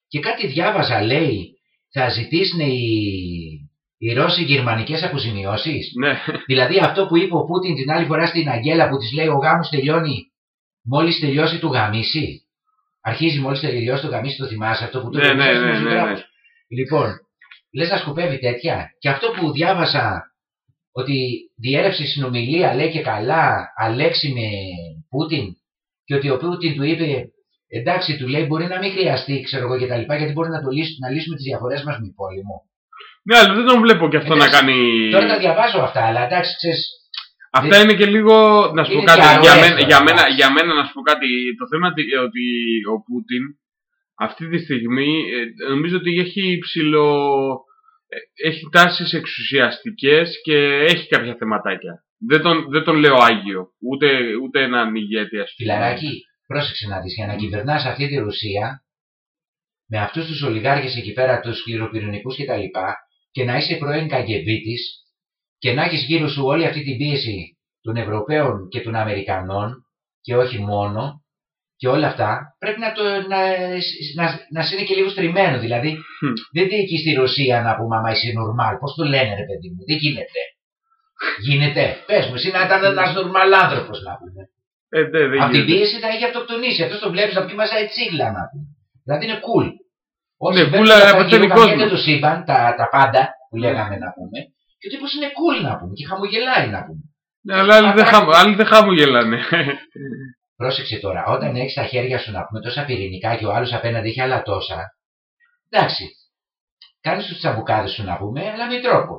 Και κάτι διάβαζα, λέει, θα ζητήσουν οι, οι Ρώσοι γερμανικές αποζημιώσεις. Ναι. Δηλαδή αυτό που είπε ο Πούτιν την άλλη φορά στην Αγγέλα που της λέει ο γάμος τελειώνει μόλις τελειώσει του γαμίση. Αρχίζει μόλις τελειώσει το γαμίση, το θυμάσαι αυτό που το Ναι, είπε ναι, ο ναι, ναι, δημοσιογράφος. ναι. Λοιπόν, λες να σκοπεύει τέτοια; Και αυτό που διάβασα ότι διέρευσε συνομιλία λέει και καλά Αλέξη με Πούτιν και ότι ο Πούτιν του είπε εντάξει του λέει μπορεί να μην χρειαστεί ξέρω εγώ και τα λοιπά γιατί μπορεί να, το λύσουμε, να λύσουμε τις διαφορές μας με πόλεμο. Ναι, αλλά δεν τον βλέπω και αυτό να Εντάξει, κάνει. Τώρα τα διαβάζω αυτά αλλά εντάξει ξέρεις Αυτά είναι και λίγο. Να σου πω Είναι κάτι. διαρροές Για μένα, τώρα, για, μένα, εντάξει. για μένα να σου πω κάτι. Το θέμα είναι ότι ο Πούτιν αυτή τη στιγμή ε, νομίζω ότι έχει ψηλο. ε, Έχει τάσεις εξουσιαστικές και έχει κάποια θεματάκια. Δεν τον, δεν τον λέω Άγιο. Ούτε, ούτε έναν ηγέτη ας πούμε. Φιλαράκι, πρόσεξε να δεις, για να κυβερνάς αυτή τη Ρωσία με αυτούς τους ολιγάρχες εκεί πέρα, τους σκληροπυρηνικούς και τα λοιπά και να είσαι πρώην καγκεβίτης και να έχεις γύρω σου όλη αυτή την πίεση των Ευρωπαίων και των Αμερικανών και όχι μόνο και όλα αυτά πρέπει να, το, να, να, να σε είναι και λίγο στριμμένο. Δηλαδή δεν διοικείς στη Ρωσία να πούμε άμα είσαι νορμάλ. Πώς το λένε ρε παιδί μου, δεν γίνεται. Γίνεται. Πες μου, εσύ να ήταν ένας νορμάλ άνθρωπος να πούμε. Ε, ναι, δεν Από την γίνεται. πίεση θα έχει αυτοκτονήσει. Αυτός το βλέπεις να πει μαζάει τσίγλα να πούμε. Δηλαδή είναι cool. Όσοι Ναι, βλέπουν cool, τα αλλά γυροκαμιέται πεθαίνει κόσμος. το σύμπαν, τα, τα πάντα που λέγαμε να πούμε, και ο τύπος είναι cool να πούμε και χαμογελάει να πούμε. Ναι, αλλά άλλοι δεν, χαμ, άλλοι δεν χαμογελάνε. Πρόσεξε τώρα, όταν έχεις στα χέρια σου να πούμε τόσα πυρηνικά και ο άλλος απέναντι έχει άλλα τόσα, εντάξει, κάνεις τους τσαμπουκάδες σου να πούμε, αλλά με τρόπο.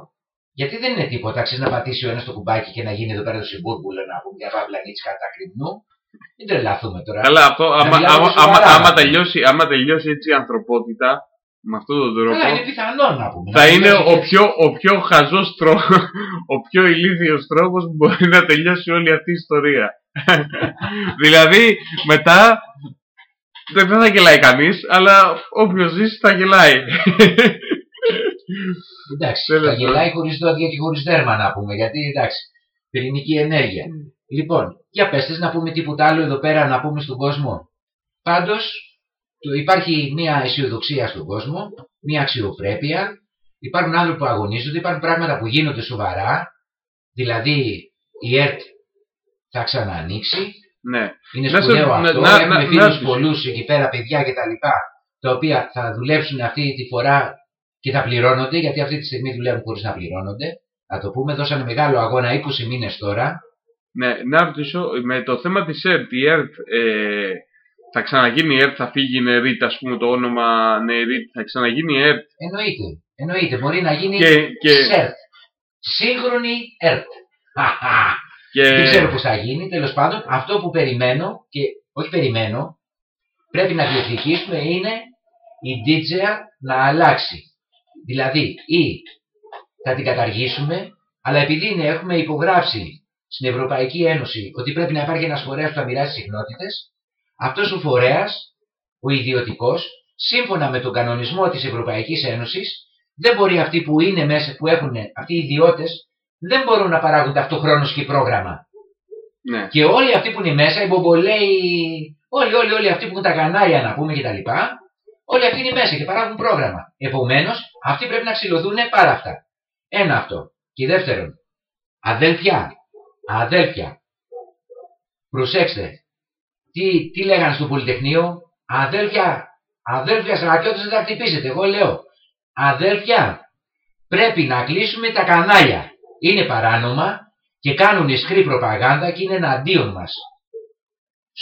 Γιατί δεν είναι τίποτα, ξέρεις να πατήσει ο ένας το κουμπάκι και να γίνει εδώ πέρα το συμπούρμπουλο να πούμε για παπλανίτσι κατά κρυμνού. Μην τρελαθούμε τώρα. Αλλά αυτό, Να άμα, μιλάμε άμα, σοβαρά, άμα, να άμα, πούμε. τελειώσει, άμα τελειώσει έτσι η ανθρωπότητα με αυτόν τον τρόπο, Καλά, είναι πιθανό να πούμε. θα Να είναι τελειώσει ο έτσι. πιο, ο πιο χαζός τρόπος, ο πιο ηλίθιος τρόπος που μπορεί να τελειώσει όλη αυτή η ιστορία. δηλαδή, μετά δεν θα γελάει κανείς, αλλά όποιος ζήσει θα γελάει. Εντάξει, Τέλος θα πάντων. γελάει χωρίς δόντια και χωρίς δέρμα να πούμε, γιατί εντάξει, πυρηνική ενέργεια. Λοιπόν, για πέστε να πούμε τίποτα άλλο εδώ πέρα να πούμε στον κόσμο; Πάντως, υπάρχει μια αισιοδοξία στον κόσμο, μια αξιοπρέπεια, υπάρχουν άνθρωποι που αγωνίζονται, υπάρχουν πράγματα που γίνονται σοβαρά, δηλαδή η ΕΡΤ θα ξαναανοίξει, ναι. είναι Να σε- σπουδαίο να- αυτό. να- Έχουμε να- φίλους να- πολλούς εκεί πέρα, παιδιά και τα λοιπά, τα οποία θα δουλέψουν αυτή τη φορά και θα πληρώνονται, γιατί αυτή τη στιγμή δουλεύουν χωρίς να πληρώνονται. Να το πούμε, δώσανε μεγάλο αγώνα 20 μήνες τώρα. Ναι, να ρωτήσω, με το θέμα της ΕΡΤ, η ΕΡΤ ε, θα ξαναγίνει η ΕΡΤ, θα φύγει η ΝΕΡΙΤ, ας πούμε το όνομα ΝΕΡΙΤ, θα ξαναγίνει η ΕΡΤ. Εννοείται, εννοείται, μπορεί να γίνει Και- και- ΣΕΡΤ. Σύγχρονη ΕΡΤ. Χαχα. Και... Δεν ξέρω πώς θα γίνει, τέλος πάντων, αυτό που περιμένω και όχι περιμένω, πρέπει να διεκδικήσουμε είναι η DJA να αλλάξει. Δηλαδή, ή θα την καταργήσουμε, αλλά επειδή είναι, έχουμε υπογράψει στην Ευρωπαϊκή Ένωση ότι πρέπει να υπάρχει ένας φορέας που θα μοιράσει συχνότητες, αυτός ο φορέας, ο ιδιωτικός, σύμφωνα με τον κανονισμό της Ευρωπαϊκής Ένωσης, δεν μπορεί αυτοί που είναι μέσα, που έχουν αυτοί οι ιδιώτες, δεν μπορούν να παράγουν ταυτοχρόνως και πρόγραμμα. Ναι. Και όλοι αυτοί που είναι μέσα, οι μπομπολέοι, όλοι, όλοι, όλοι αυτοί που έχουν τα κανάλια να πούμε κτλ. Όλοι αυτοί είναι μέσα και παράγουν πρόγραμμα. Επομένως, αυτοί πρέπει να ξυλωθούν πάρα αυτά. Ένα αυτό. Και δεύτερον, αδέλφια, αδέλφια, προσέξτε, τι, τι λέγανε στο Πολυτεχνείο, αδέλφια, αδέλφια στρατιώτες δεν θα χτυπήσετε, εγώ λέω, αδέλφια, πρέπει να κλείσουμε τα κανάλια. Είναι παράνομα και κάνουν ισχυρή προπαγάνδα και είναι εναντίον μας.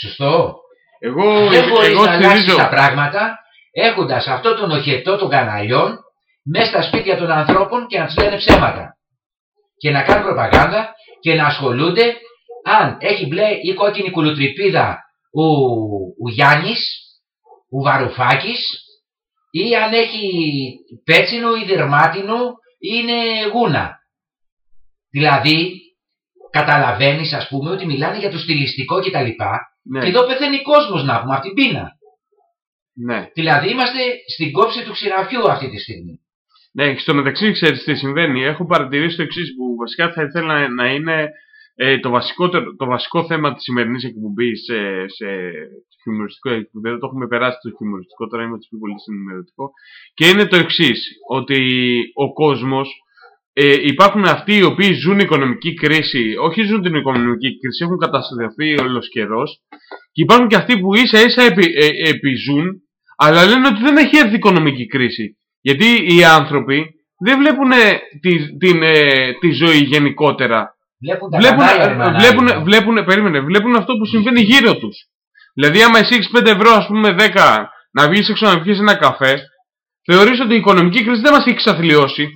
Σωστό. Εγώ, Δεν μπορείς εγώ να αλλάξεις στηρίζω. τα πράγματα έχοντας αυτό τον οχετό των καναλιών μέσα στα σπίτια των ανθρώπων και να τους λένε ψέματα. Και να κάνουν προπαγάνδα και να ασχολούνται αν έχει μπλε ή κόκκινη κουλουτρυπίδα ο, ο Γιάννης, ο Βαρουφάκης ή αν έχει πέτσινο ή δερμάτινο ή είναι γούνα. Δηλαδή, καταλαβαίνεις ας πούμε ότι μιλάνε για το στιλιστικό κτλ. Ναι. Και εδώ πεθαίνει κόσμος να πούμε, από την πείνα. Ναι. Δηλαδή είμαστε στην κόψη του ξηραφιού αυτή τη στιγμή. Ναι, στο μεταξύ ξέρεις τι συμβαίνει. Έχω παρατηρήσει το εξής που βασικά θα ήθελα να, να είναι ε, το, βασικότερο, το βασικό θέμα της σημερινής εκπομπής σε, σε χιουμοριστικό επίπεδο. Το έχουμε περάσει το χιουμοριστικό, τώρα είμαι πιο πολύ συνημερωτικό. Και είναι το εξής ότι ο κόσμος ε, υπάρχουν αυτοί οι οποίοι ζουν οικονομική κρίση, όχι ζουν την οικονομική κρίση, έχουν καταστροφεί όλος καιρός και υπάρχουν και αυτοί που ίσα ίσα επι, ε, επιζούν, αλλά λένε ότι δεν έχει έρθει οικονομική κρίση. Γιατί οι άνθρωποι δεν βλέπουν τη, την, ε, τη ζωή γενικότερα. Βλέπουν τα Βλέπουν, κανάλια, ρε ε, μαλάκα. βλέπουν, βλέπουν, περίμενε, βλέπουν αυτό που συμβαίνει γύρω τους. Δηλαδή άμα εσύ έχεις 5 ευρώ, ας πούμε 10, να βγεις έξω να πιεις ένα καφέ, θεωρείς ότι η οικονομική κρίση δεν μας έχει ξαθλιώσει.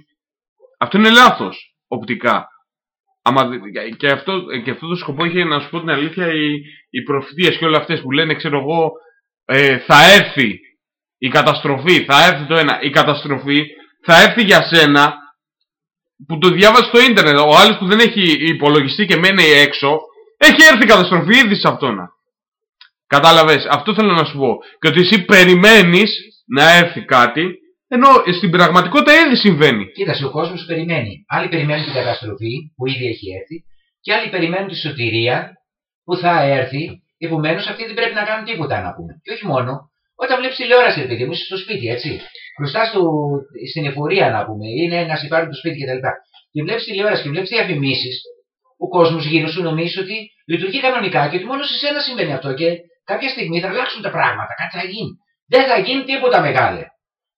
Αυτό είναι λάθος, οπτικά. Άμα, δει- και, αυτό, και αυτό το σκοπό είχε να σου πω την αλήθεια οι, οι προφητείες και όλα αυτές που λένε ξέρω εγώ ε, θα έρθει η καταστροφή, θα έρθει το ένα. Η καταστροφή θα έρθει για σένα που το διάβασε στο ίντερνετ. Ο άλλος που δεν έχει υπολογιστή και μένει έξω, έχει έρθει η καταστροφή ήδη σε αυτόν. Κατάλαβες, αυτό θέλω να σου πω. Και ότι εσύ περιμένεις να έρθει κάτι, ενώ στην πραγματικότητα ήδη συμβαίνει. Κοίταξε, ο κόσμος περιμένει. Άλλοι περιμένουν την καταστροφή που ήδη έχει έρθει και άλλοι περιμένουν τη σωτηρία που θα έρθει. Επομένως, αυτοί δεν πρέπει να κάνουν τίποτα να πούμε. Και όχι μόνο, όταν βλέπεις τηλεόραση, ρε παιδί μου, είσαι στο σπίτι, έτσι. Μπροστά στο, στην εφορία να πούμε, είναι να σε πάρουν το σπίτι κτλ. Και βλέπεις τηλεόραση και βλέπεις διαφημίσεις, ο κόσμος γύρω σου νομίζεις ότι λειτουργεί κανονικά και ότι μόνο σε σένα συμβαίνει αυτό και κάποια στιγμή θα αλλάξουν τα πράγματα, κάτι θα γίνει. Δεν θα γίνει τίποτα μεγάλε.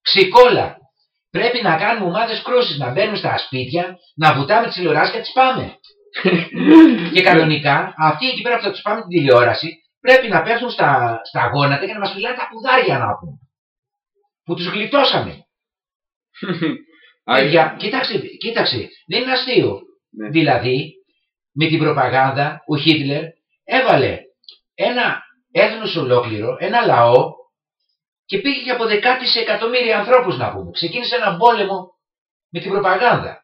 Ξικόλα. Πρέπει να κάνουμε ομάδες κρούση, να μπαίνουμε στα σπίτια, να βουτάμε τις τηλεοράσεις και να τις πάμε. και κανονικά, αυτοί εκεί πέρα που θα τους πάμε την τηλεόραση, πρέπει να πέφτουν στα, στα γόνατα και να μας φυλάνε τα πουδάρια να πούμε. Που τους γλιτώσαμε. Παιδιά, κοίταξε, κοίταξε, δεν είναι αστείο. Δηλαδή, με την προπαγάνδα, ο Χίτλερ έβαλε ένα έθνος ολόκληρο, ένα λαό και πήγε και από δεκάτη σε εκατομμύρια ανθρώπους να πούμε. Ξεκίνησε ένα πόλεμο με την προπαγάνδα.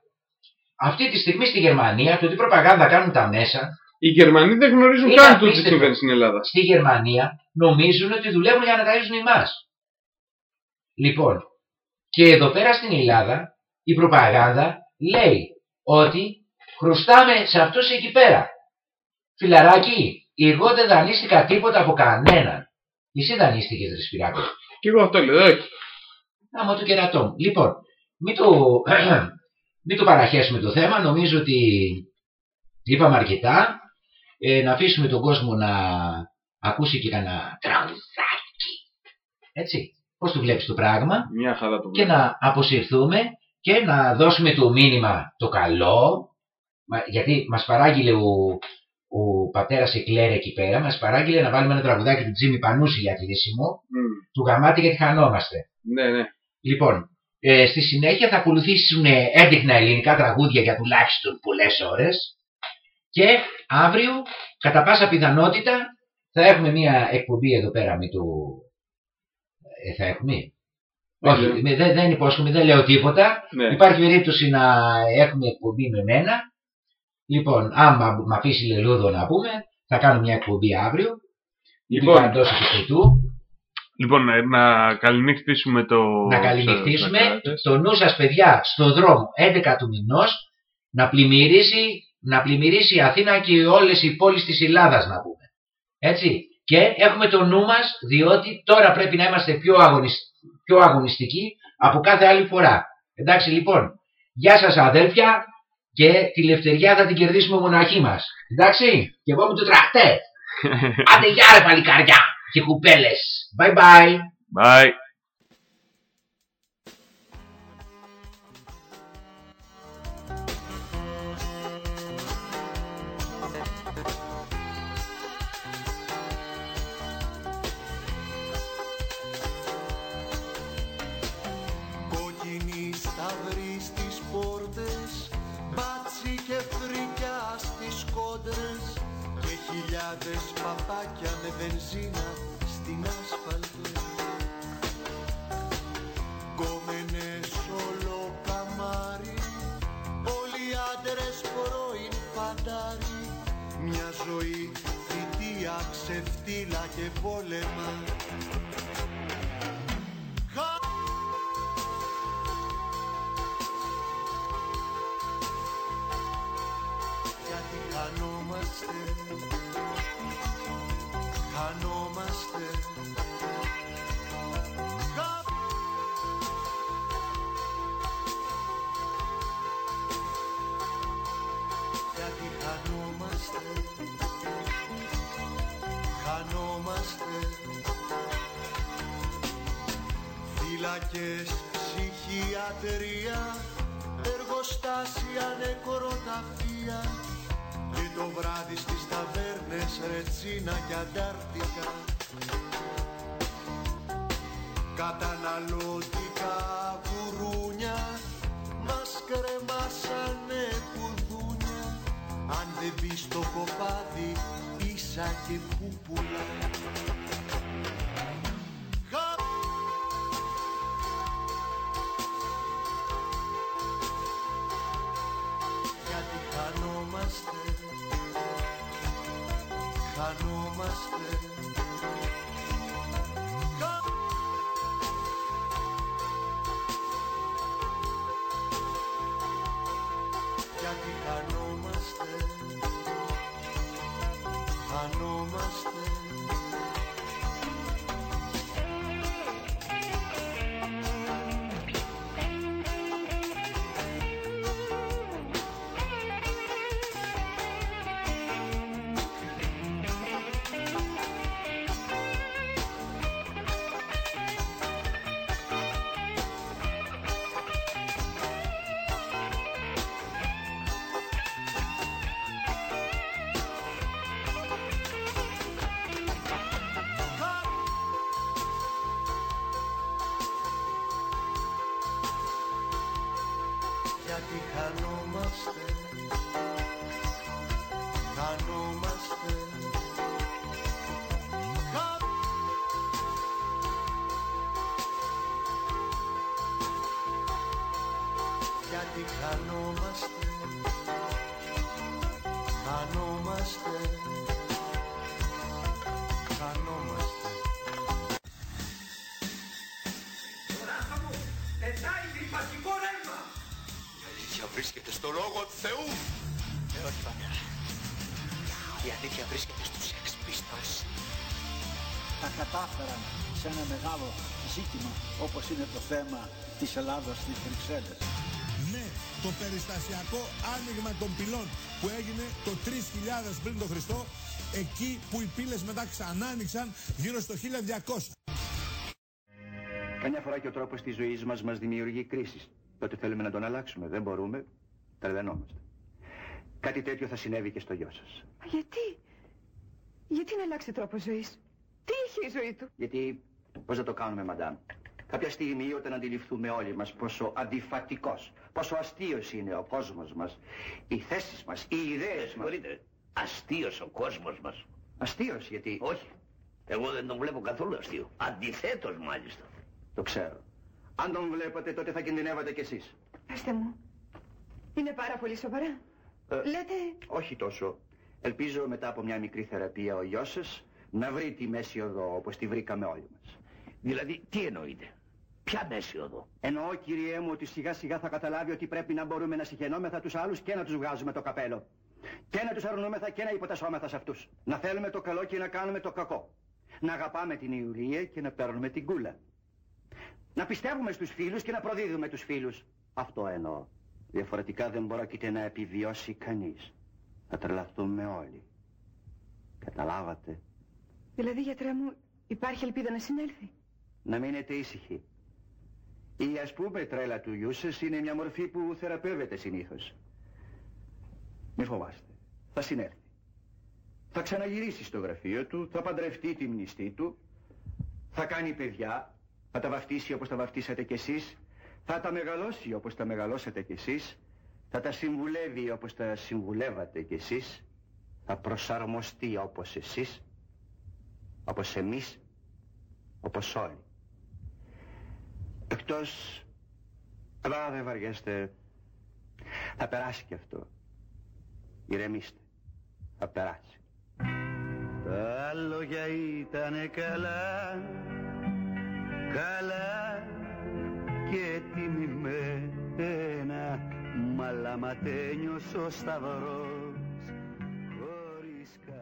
Αυτή τη στιγμή στη Γερμανία, το τι προπαγάνδα κάνουν τα μέσα, Οι Γερμανοί δεν γνωρίζουν Είναι καν το τι απίστευτο. συμβαίνει στην Ελλάδα. στη Γερμανία νομίζουν ότι δουλεύουν για να ταΐζουν εμάς. Λοιπόν, και εδώ πέρα στην Ελλάδα η προπαγάνδα λέει ότι χρωστάμε σε αυτούς εκεί πέρα. Φιλαράκι, εγώ δεν δανείστηκα τίποτα από κανέναν. Εσύ δανείστηκες ρε Σπυράκο. Και εγώ αυτό λέω, όχι. Άμα το κερατό μου. Λοιπόν, μην το, μην το παραχέσουμε το θέμα. Νομίζω ότι είπαμε αρκετά. Ε, να αφήσουμε τον κόσμο να ακούσει και κανένα τραγουδάκι. Έτσι. Πώς το βλέπεις το πράγμα; Μια χαρά το Και να αποσυρθούμε και να δώσουμε το μήνυμα το καλό. Μα- γιατί μας παράγγειλε ο, ο πατέρας Εκλέρ εκεί πέρα. Μας παράγγειλε να βάλουμε ένα τραγουδάκι του Τζίμι Πανούση για κλείσιμο. Μμ. Του γαμάτι γιατί χανόμαστε. Ναι, ναι. Λοιπόν, ε, στη συνέχεια θα ακολουθήσουν ε, έδειχνα ελληνικά τραγούδια για τουλάχιστον πολλές ώρες και αύριο, κατά πάσα πιθανότητα, θα έχουμε μια εκπομπή εδώ πέρα με το... Ε, θα έχουμε; Δεν Όχι, ξέρω. με- δεν, δεν υπόσχομαι, δεν λέω τίποτα. Ναι. Υπάρχει περίπτωση να έχουμε εκπομπή με μένα. Λοιπόν, άμα με αφήσει λελούδο να πούμε, θα κάνω μια εκπομπή αύριο. Λοιπόν. Λοιπόν, εντός του Λοιπόν, ε, να καληνυχτήσουμε το. να καληνυχτήσουμε. Το νου σας παιδιά στο δρόμο 11 του μηνός να πλημμυρίσει, να πλημμυρίσει η Αθήνα και όλες οι πόλεις της Ελλάδας να πούμε. Έτσι. Και έχουμε το νου μας διότι τώρα πρέπει να είμαστε πιο, αγωνισ... πιο αγωνιστικοί από κάθε άλλη φορά. Εντάξει λοιπόν. Γεια σας αδέλφια και τη λευτεριά θα την κερδίσουμε μοναχή μας. Εντάξει. Και εγώ με το τραχτέ. Άντε γεια ρε παλικάρια και κουπέλες. Bye bye. Bye. Παπάκια με βενζίνα στην άσφαλτο Γκόμενες όλο καμάρι Όλοι άντρες πρώην φαντάρι Μια ζωή θητεία ξε σε φτύλα και πόλεμα. Γιατί χανόμαστε Χανόμαστε Γιατί χανόμαστε Χανόμαστε Φύλακες, ψυχιατρία Εργοστάσια, νεκροταφεία. Και το βράδυ στις ταβέρνες Ρετσίνα και Αντάρτικα. Καταναλωτικά γουρούνια Μας κρεμάσανε κουδούνια Αν δεν μπει στο κοπάδι Ίσα και πούπουλα Χανόμαστε Χα- Γιατί χανόμαστε. Χανόμαστε. Χα- Γιατί χανόμαστε. Χανόμαστε βρίσκεται στο λόγο του Θεού. Ε, όχι πατέρα. Η αλήθεια βρίσκεται στους Sex Pistols. τα κατάφεραν σε ένα μεγάλο ζήτημα όπως είναι το θέμα της Ελλάδας στις Βρυξέλλες. Ναι, το περιστασιακό άνοιγμα των πυλών που έγινε το 3000 πριν τον Χριστό, εκεί που οι πύλες μετά ξανά άνοιξαν γύρω στο 1200. Καμιά φορά και ο τρόπος της ζωής μας μας δημιουργεί κρίσεις. Τότε θέλουμε να τον αλλάξουμε. Δεν μπορούμε. Τρελαινόμαστε. Κάτι τέτοιο θα συνέβη και στο γιο σας. Μα γιατί, γιατί να αλλάξει τρόπο ζωής; Τι είχε η ζωή του; Γιατί, πώς θα το κάνουμε, μαντάμ; Κάποια στιγμή όταν αντιληφθούμε όλοι μας πόσο αντιφατικός, πόσο αστείος είναι ο κόσμος μας, οι θέσεις μας, οι ιδέες μας. Μπορείτε, αστείος ο κόσμος μας. Αστείος γιατί... Όχι. Εγώ δεν τον βλέπω καθόλου αστείο. Αντιθέτως μάλιστα. Το ξέρω. Αν τον βλέπατε τότε θα κινδυνεύατε κι εσείς. Πεςτε μου, είναι πάρα πολύ σοβαρά. Ε, Λέτε, Όχι τόσο. Ελπίζω μετά από μια μικρή θεραπεία ο γιος σας να βρει τη μέση οδό όπως τη βρήκαμε όλοι μας. Δηλαδή, τι εννοείτε; Ποια μέση οδό; Εννοώ κυριέ μου ότι σιγά σιγά θα καταλάβει ότι πρέπει να μπορούμε να συγχαινόμεθα τους άλλους και να τους βγάζουμε το καπέλο. Και να τους αρνούμεθα και να υποτασσόμεθα σε αυτούς. Να θέλουμε το καλό και να κάνουμε το κακό. Να αγαπάμε την Ιουλία και να παίρνουμε την κούλα. Να πιστεύουμε στους φίλους και να προδίδουμε τους φίλους. Αυτό εννοώ. Διαφορετικά δεν πρόκειται να επιβιώσει κανείς. Θα τρελαθούμε όλοι. Καταλάβατε. δηλαδή γιατρέ μου, υπάρχει ελπίδα να συνέλθει; Να μείνετε ήσυχοι. Η ας πούμε τρέλα του γιού σας είναι μια μορφή που θεραπεύεται συνήθως. Μη φοβάστε. Θα συνέλθει. Θα ξαναγυρίσει στο γραφείο του, θα παντρευτεί τη μνηστή του, θα κάνει παιδιά, θα τα βαφτίσει όπως τα βαφτίσατε κι εσείς, θα τα μεγαλώσει όπως τα μεγαλώσατε κι εσείς, θα τα συμβουλεύει όπως τα συμβουλεύατε κι εσείς, θα προσαρμοστεί όπως εσείς, όπως εμείς, όπως όλοι. Εκτός... Αλλά δεν βαριέστε. Θα περάσει και αυτό. Ηρεμήστε. Θα περάσει. Το άλλο λόγια ήτανε καλά Καλά και τιμημένα Μαλαματένιος ο σταυρός